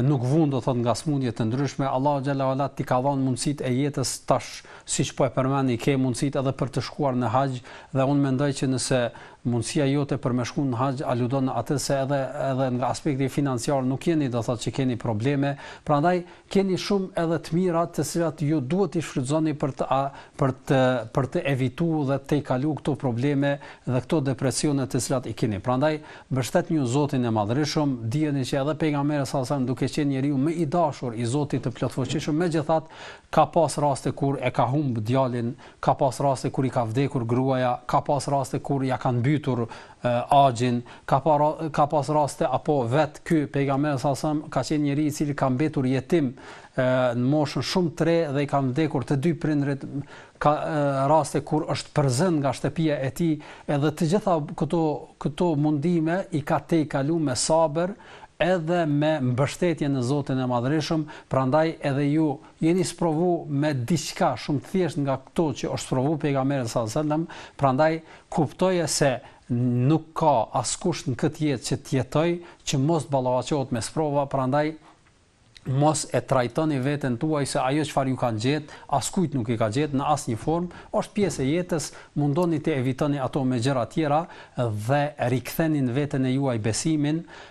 nuk vun do thotë nga smundje të ndryshme, Allahu xhalla uala t'i ka dhënë mundësitë e jetës tash siç po e përmend i ke mundësitë edhe për të shkuar në haxh dhe unë mendoj që nëse Mundësia jote për me shku në haxh aludon atë se edhe edhe nga aspekti financiar nuk jeni do thotë që keni probleme, prandaj keni shumë edhe të mira të cilat ju duhet t'i shfrytëzoni për të për të për të evitu dhe të tejkalu këto probleme dhe këto depresione të cilat i keni. Prandaj mbështetu në Zotin e Madhërishëm, dijeni që edhe Pejgamberi sallallahu alajhi wasallam duke qenë njeriu më i dashur i Zotit të Plotfuqishëm megjithatë ka pas raste kur e ka humb djalin ka pas raste kur i ka vdekur gruaja, ka pas raste kur ja kanë mbytur axhin, ka pa ka pas raste apo vet ky pejgamberi sallallahu alajhi wasallam ka qenë njeri i cili ka mbetur jetim në moshën shumë të re dhe i kanë vdekur të dy prindërit, ka raste kur është përzënë nga shtëpia e tij, edhe të gjitha këto këto mundime i ka tejkalu me sabër edhe me mbështetje në Zotin e Madhërishëm, prandaj edhe ju Jeni sprovu me diçka shum të thjesht nga kto që osht sprovu pejgamberi sal selem, prandaj kuptoje se nuk ka askush në kët jet që të jetojë që mos të ballafaqohet me sprova, prandaj mos e trajtoni veten tuaj se ajo çfar ju ka gjet, askujt nuk i ka gjet në asnjë formë, osht pjes e jetës, mundohuni t'i evitoni ato me gjëra tjera dhe riktheni n'veten e juaj besimin,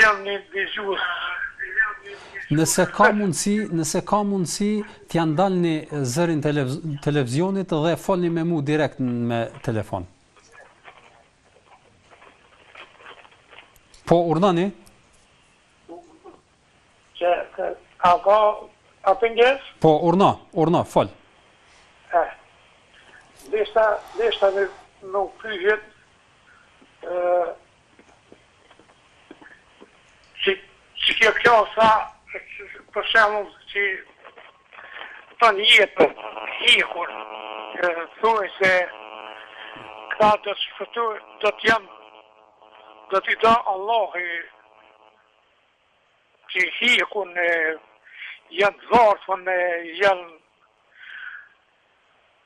Jam një dëgjues. Nëse ka mundësi, nëse ka mundësi, t'ia ndalni zërin e televizionit dhe folni me mua direkt me telefon. Po urdhnoni? Që ka ka a penges? Po urdhno, urdhno, fol. Eh. Deshta, deshta me ju pyet Që kjo ka sa, për shembull, që ton jetën hjekun, thuajn se këta do të shpëtojnë, do të janë, do t'i do Allahu që hjekun e janë të varfër e janë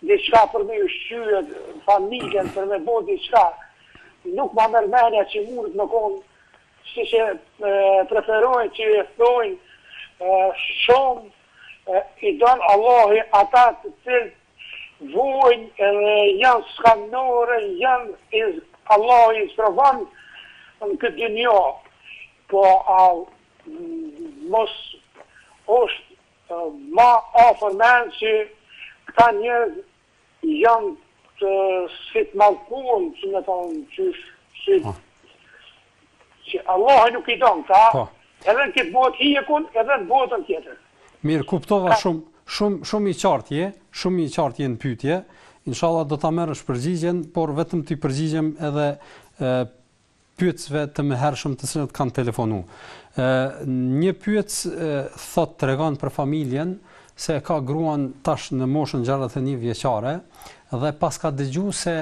Diçka për me ushqye familjen, për me bo diçka. Nuk ma merr menja që mundet me kon, siç e preferojnë, që e thojnë shum i don Allahi ata të cilët vujnë edhe jan skamnorë, jan Allahi i sprovon në këtë dynja, po a mos osht Ma afër menjes që këta njerëz jan si të mallkuar si me thon qysh si që Allahi nuk i don këta edhe në këtë botë hjekun edhe në botën tjetër. Mirë, kuptova shumë, shumë, shumë i qartë je, shumë i qartë je në pyetje, inshallah do ta marrësh përgjigjen, por vetëm t'i përgjigjem edhe pyetësve të mëhershëm të cilët kanë telefonu. Një pyetës thot tregon për familjen se e ka gruan tash në moshën 61 vjeçare dhe paska dëgju se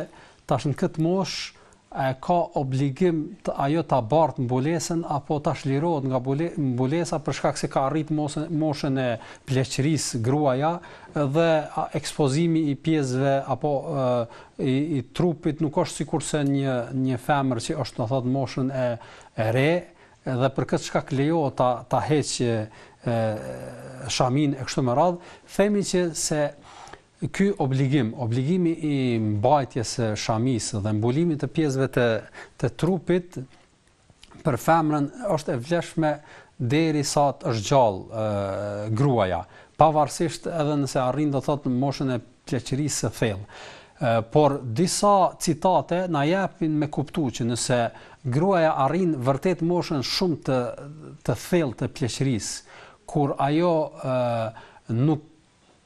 tash në këtë mosh e ka obligim ajo ta bartë mbulesën apo tash lirohet nga mbulesa për shkak se ka arrit moshën e pleqërisë gruaja dhe ekspozimi i pjesëve apo i i trupit nuk është sikurse një femër që është do të thotë n'moshën e re dhe për këtë shkak lejohet ta ta heqë shamin e kështu me radh, themi që se ky obligim, obligimi i mbajtjes së shamisë dhe mbulimit të pjesëve të të trupit për femrën është e vlefshme derisa është gjallë gruaja, pavarësisht edhe nëse arrin do thotë moshën e pleqërisë së thellë. Por disa citate na japin me kuptu që nëse gruaja arrin vërtet moshën shumë të thellë të pleqërisë, kur ajo ë nuk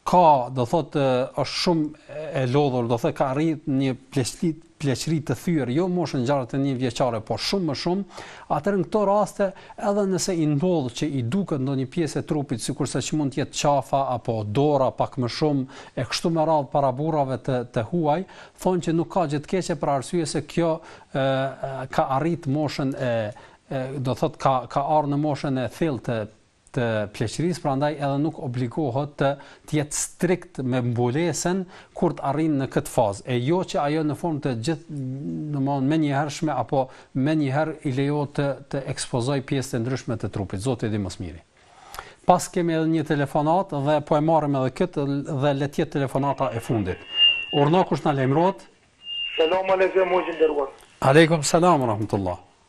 Ka, do thotë, është shumë e lodhur, do thotë ka arrit një pleqëri, pleqëri të thyer, jo moshën gjashtëdhjetë e një vjeçare, por shumë më shumë, atëherë në këto raste, edhe nëse i ndodh që i duket ndonjë pjesë e trupit, sikurse që mund të jetë qafa apo dora pak më shumë e kështu me radhë para burrave të huaj, thonë që nuk ka gjë të keqe për arsye se kjo ë ka arrit moshën e do thot ka ka ardhur në moshën e thellë të të pleqërisë, prandaj edhe nuk obligohet të jetë strikt me mbulesën kur të arrijnë në këtë fazë, e jo që ajo në formë të gjithë, domthonë menjëhershme apo menjëherë i lejohet të ekspozojë pjesë të ndryshme të trupit, Zoti e di më së miri. Pas kemi edhe një telefonat dhe po e marrim edhe këtë dhe le të jetë telefonata e fundit. Urdhno kush na lajmërohet? Selam aleikum hoxhë i nderuar. Aleikum selam rahmetullah.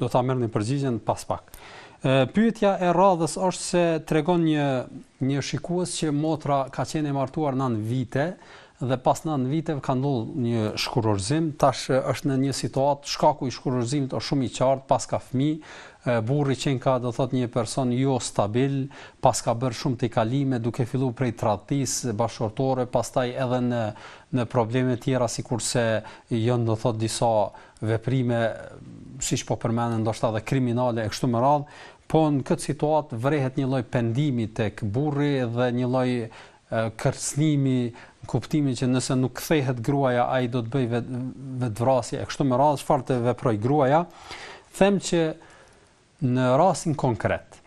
Do ta merrni përgjigjen pas pak. Pyetja e radhës është se tregon një shikues që motra ka qenë e martuar nëntë vite dhe pas nëntë viteve ka ndodhur një shkurorëzim, tash është në një situatë shkaku i shkurorëzimit është shumë i qartë, pas ka fëmijë, burri qenë ka do thot një person jo stabil, pas ka bërë shumë tejkalime duke fillu prej tradhtis bashkëshortore, pastaj edhe në në probleme tjera sikurse janë do thot disa veprime siç po përmenden ndoshta edhe kriminale e kështu me radhë, po në këtë situatë vërehet një lloj pendimi tek burri dhe një lloj kërcënimi në kuptimin që nëse nuk kthehet gruaja ai do të bëj vetëvrasje e kështu me radhë çfarë të veproj gruaja them që në rastin konkret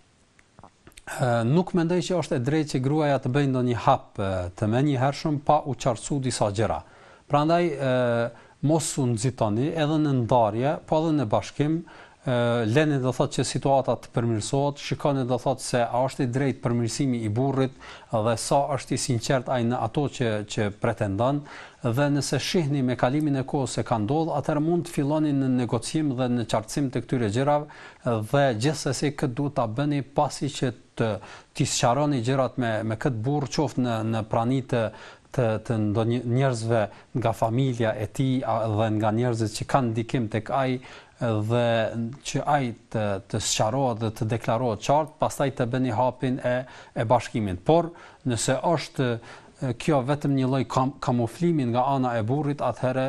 nuk mendoj që është e drejtë që gruaja të bëjë ndonjë hap të menjëhershëm pa u qartësu disa gjëra. Prandaj mos u nxitoni edhe në ndarje, po edhe në bashkim, leni do thotë që situata të përmirësohet, shikoni do thotë se a është i drejtë përmirësimi i burrit dhe sa është i sinqert ai në ato që pretendon dhe nëse shihni me kalimin e kohës se ka ndodhur, atëherë mund të filloni në negociim dhe në qartësim të këtyre gjërave, Dhe gjithsesi këtë duhet ta bëni pasi që t'i sqaroni gjërat me këtë burrë qoftë në prani të të të ndonjë njerëzve nga familja e tij dhe nga njerëzit që kanë ndikim tek ai dhe që ai të sqarohet dhe të deklarohet qartë, pastaj të bëni hapin e bashkimit. Por nëse është kjo vetëm një lloj kamuflimi nga ana e burrit, atëherë,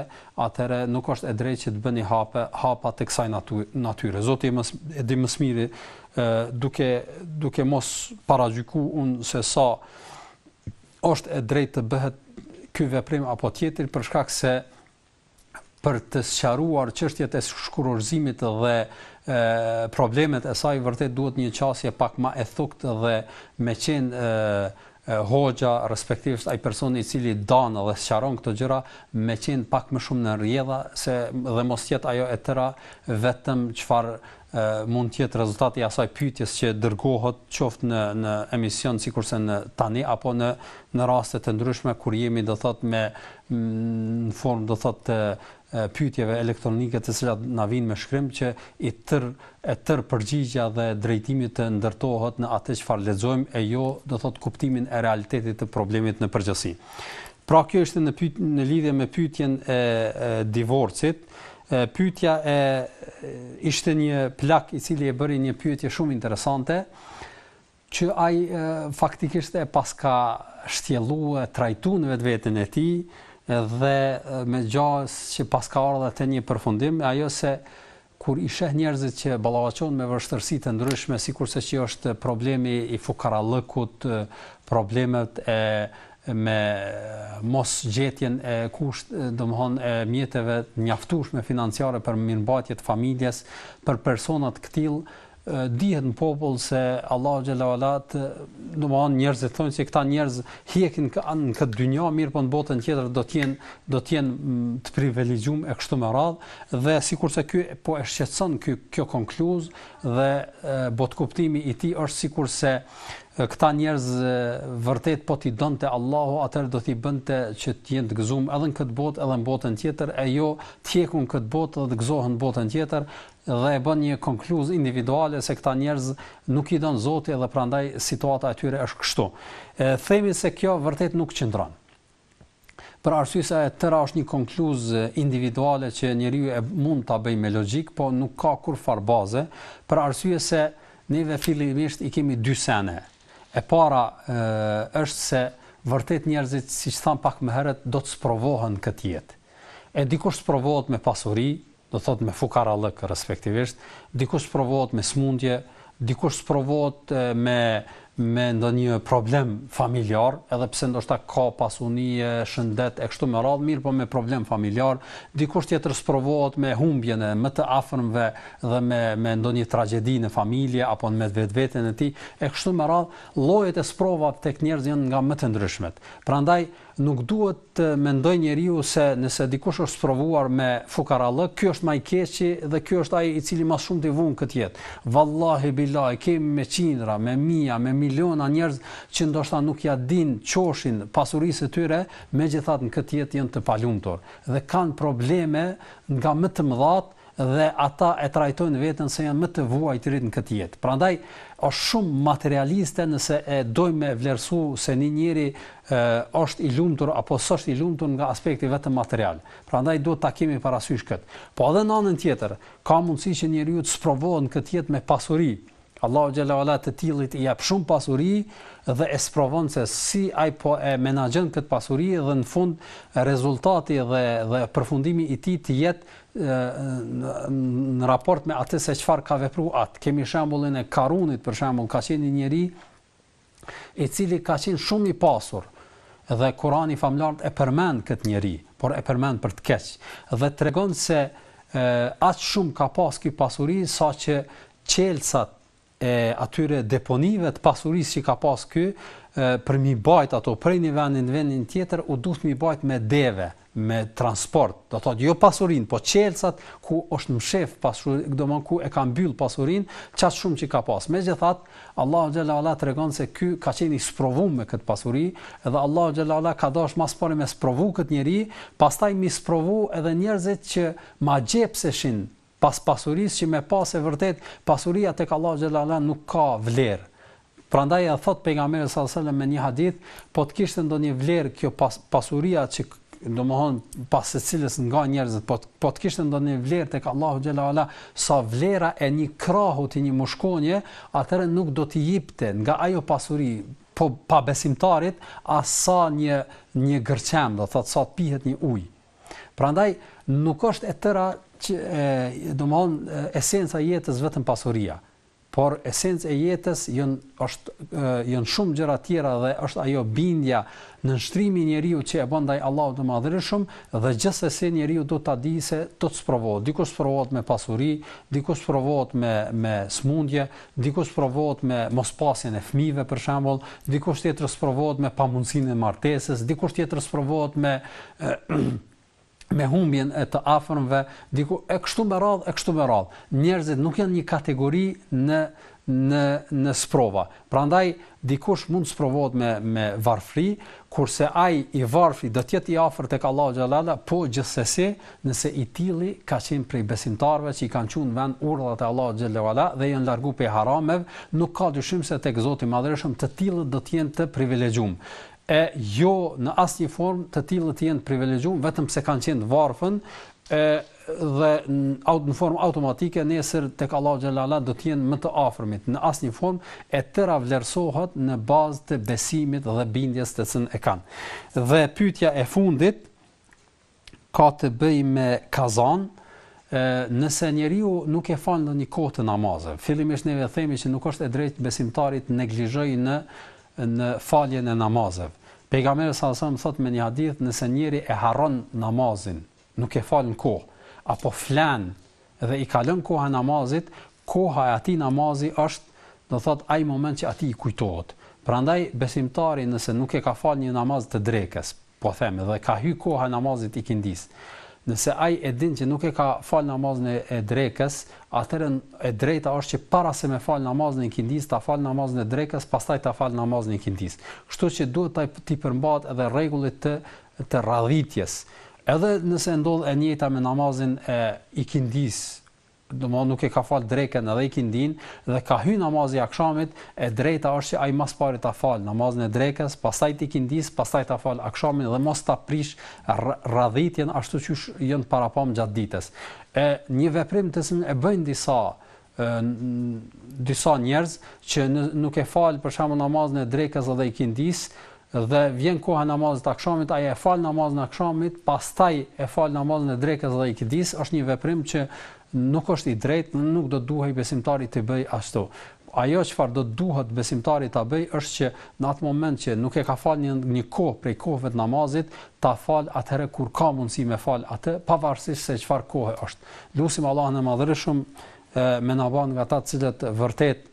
atëherë nuk është e drejtë që të bëni hape, hapa të kësaj natyre. Zoti e, e di më së miri, duke, duke mos paragjykuar unë se sa është e drejtë të bëhet ky veprim apo tjetri, për shkak se për të sqaruar çështjet e shkurorëzimit dhe problemet e saj vërtet duhet një qasje pak më e thukët dhe me qen hoxha respektivisht ai personi i cili dan dhe sqaron këto gjëra me qen pak më shumë në rrjedha se dhe mos jet ajo e tëra vetëm çfarë mund të jetë rezultat i asaj pyetjes që dërgohet qoftë në në emision sikurse në tani apo në në raste të ndryshme kur jemi do thot me në formë do thot të pyetjeve elektronike të cilat na vijnë me shkrim që i tërë e tërë përgjigja dhe drejtimi të ndërtohet në atë çfarë lexojmë e jo do thot kuptimin e realitetit të problemit në përgjithësi. Pra kjo ishte në pyet në lidhje me pyetjen e, e divorcit Pyetja e ishte një plak i cili e bëri një pyetje shumë interesante që ai faktikisht e paska shtjellu e trajtu në vetveten e tij dhe me gjasë që paska ardhur te një përfundim, ajo se kur i sheh njerëzit që ballafaqohen me vështirësi të ndryshme, sikurse që është problemi i fukarallëkut, problemet e me mosgjetjen e kusht, domthon e mjeteve të mjaftueshme financiare për mirëmbajtje të familjes, për persona të këtillë, dihet në popull se Allahu xhel-le ue ala domthon njerëzit thonë se këta njerëz hjekin në këtë dynja mirëpo në botën tjetër do të jenë do të jenë mm, të privilegjuar e kështu me radhë dhe sikurse ky po e shqetëson ky kjo konkluzë dhe botkuptimi i tij është sikurse E këta njerëz vërtet po t'i donte Allahu atëherë do t'i bënte që të jenë të gëzumë edhe në këtë botë edhe në botën tjetër e jo të hjekin këtë botë dhe të gëzohen në botën tjetër dhe e bën një konkluzë individuale se këta njerëz nuk i don Zoti dhe prandaj situata e tyre është kështu. E themi se kjo vërtet nuk qëndron. për arsye se e tëra është një konkluzë individuale që njeriu e mund ta bëjë me logjikë, po nuk ka kurrfarë baze, për arsye se neve fillimisht i kemi dy sene. E para është se vërtet njerëzit, siç thamë pak më herët, do të sprovohen këtë jetë. E dikush sprovohet me pasuri, do të thotë me fukarallëk respektivisht, dikush sprovohet me sëmundje, dikush sprovohet me me ndonjë problem familjar, edhe pse ndoshta ka pasuni e shëndet e kështu me radhë, mirëpo me problem familjar, dikush tjetër sprovohet me humbjen e më të afërmve dhe me me ndonjë tragjedi në familje apo me vetveten e tij, e kështu me radhë, llojet e sprovat tek njerëzit janë nga më të ndryshmet. Prandaj Nuk duhet të mendojë njeriu se nëse dikush është sprovuar me fukarallëk, ky është ma i keqi dhe ky është ai i cili ma s'shumti vun në këtë jetë. Vallahi billahi kemi me qindra, me mija, me miliona njerëz që ndoshta nuk ja dinë qoshin pasurisë së tyre, megjithatë në këtë jetë janë të palumtur dhe kanë probleme nga më të mëdhatë, dhe ata e trajtojnë veten se janë më të vuajtërit në këtë jetë. Prandaj është shumë materialiste nëse e dojmë me vlerësu se një njeri është i lumtur apo s'është i lumtur nga aspekti vetëm material. Prandaj duhet ta kemi parasysh këtë. Po edhe në anën tjetër, ka mundësi që njeriu të sprovohet në këtë jetë me pasuri, Allahu xhelle ue ala të tillit i jap shumë pasuri dhe e sprovon se si ai po e menaxhon këtë pasuri dhe në fund rezultati dhe dhe përfundimi i tij të jetë në raport me atë se çfarë ka vepru atë. Kemi shembullin e Karunit për shembull, ka qenë një njeri i cili ka qenë shumë i pasur, dhe Kurani i Famëlartë e përmend këtë njeri, por e përmend për të keq, dhe tregon se aq shumë ka pas ky pasuri saqë çelësat e atyre deponive të pasurisë që ka pas ky, për mi bajt ato prej një vendi në vendin tjetër, u duhet mi bajt me deve, me transport, do thotë jo pasurinë, po çelësat ku është mshef pasuria, domethënë ku e ka mbyll pasurinë, kaq shumë që ka pas. Megjithatë, Allahu xhelle ue ala tregon se ky ka qenë i sprovuar me këtë pasuri, edhe Allahu xhelle ue ala ka dashur ma së pari me sprovu këtë njeri, pastaj mi sprovu edhe njerëzit që magjepseshin Pas pasurisë që me pas të vërtetë pasuria tek Allahu xhelle ue ala nuk ka vlerë. Prandaj edhe thotë pejgamberi sallallahu alejhi ue sellem në një hadith, po të kishte ndonjë vlerë kjo pas, pasuria që domthon pas së cilës ngajnë njerëzit po po të kishte ndonjë vlerë tek Allahu xhelle ue ala sa vlera e një krahu të një mushkonje atëherë nuk do t'i jepte nga ajo pasuri po pabesimtarit as sa një një gërçem do thot sa të pihet një ujë Prandaj nuk është e tëra që e, domthon esenca e jetës vetëm pasuria, por esenca e jetës janë është janë shumë gjëra të tjera dhe është ajo bindja, nënshtrimi i njeriut që e bën ndaj Allahut të Madhërishëm dhe gjithsesi njeriu duhet ta dijë se do të sprovohet, dikush sprovohet me pasuri, dikush sprovohet me me smundje, dikush sprovohet me mospasjen e fëmijëve për shembull, dikush tjetër sprovohet me pamundësinë e martesës, dikush tjetër sprovohet me me humbjen e të afërmve, diku e kështu me radhë, e kështu me radhë. Njerëzit nuk janë një kategori në në në sprova. Prandaj dikush mund të sprovohet me me varfëri, kurse ai i varfri do të jetë i afërt tek Allahu xhelle ve ala, po gjithsesi, nëse i tilli ka qenë prej besimtarëve që i kanë çu në vend urdhrat e Allahu xhelle ve ala dhe janë larguar prej harameve, nuk ka dyshim se tek Zoti i Madhërishëm të tillët do të jenë të privilegjuar. e jo në asnjë formë të tillët të jenë të privilegjuar vetëm pse kanë qenë të varfën edhe në formë automatike nesër tek Allahu xhelle ve ala do të jenë më të afërmit në asnjë formë e tëra vlerësohet në bazë të besimit dhe bindjes të cilën e kanë. Dhe pyetja e fundit ka të bëjë me kazan, nëse njeriu nuk e fal ndonjë kohë të namazeve. Fillimisht neve themi që nuk është e drejtë besimtari të neglizhojë në në faljen e namazeve. Pejgamberi alejhi selam thotë me një hadith, nëse njëri e harron namazin, nuk e fal në kohë, apo flen dhe i kalon koha e namazit, koha e atij namazi është, do të thotë, ai moment që atij i kujtohet. Prandaj besimtari nëse nuk e ka falë një namaz të drekës, po them, dhe ka hy koha e namazit të ikindisë, nëse ai e din që nuk e ka falë namazin e drekës, atëherë e drejta është që para se me falë namazin e ikindisë, ta falë namazin e drekës, pastaj ta falë namazin e ikindisë. Kështu që duhet t'i përmbahet edhe rregullit të të radhitjes, edhe nëse ndodh e njëjta me namazin e ikindisë, domthonë nuk e ka fal dreken edhe ikindinë dhe ka hy namazi i akshamit, e drejta është që ai ma s'pari ta falë namazin e drekës, pastaj të ikindisë, pastaj ta falë akshamin dhe mos ta prish radhitjen ashtu qysh janë parapa gjatë ditës. E një veprim të cilin e bëjnë disa disa njerëz që nuk e fal për shembull namazin e drekës dhe ikindis dhe vjen koha e namazit të akshamit ai e fal namazin e akshamit pastaj e fal namazin e drekës dhe ikindis është një veprim që nuk është i drejtë nuk do të duhej besimtari të bëj ashtu ajo çfarë do të duhet besimtari ta bëj është që në atë moment që nuk e ka fal një një kohë prej kohëve të namazit, ta fal atëherë kur ka mundësi me fal atë, pavarësisht se çfarë kohe është. Lusim Allahun e Madhërishëm me na bën nga ata të cilët vërtet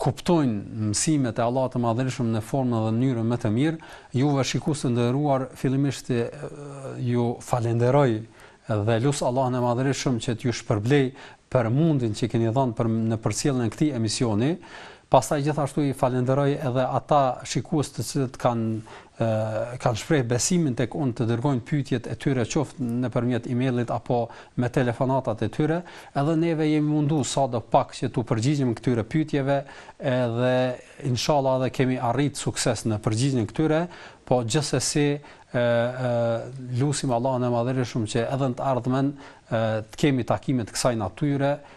kuptojnë mësimet e Allahut të Madhërishëm në formën dhe mënyrën më të mirë. Juve shikues të nderuar, fillimisht ju falenderoj dhe lus Allahun e Madhërishëm që t'ju shpërblej për mundin që keni dhënë për në përcjelljen e këtij emisioni. Pastaj gjithashtu i falenderoj edhe ata shikues të cilët kanë kanë shpreh besimin tek unë të dërgojnë pyetjet e tyre qoftë nëpërmjet emailit apo me telefonatat e tyre, edhe neve jemi mundu sado pak që t'u përgjigjemi këtyre pyetjeve edhe inshallah edhe kemi arrit sukses në përgjigjen këtyre, po gjithsesi lusim Allahun e Madhërishëm që edhe në të ardhmen të kemi takime të kësaj natyre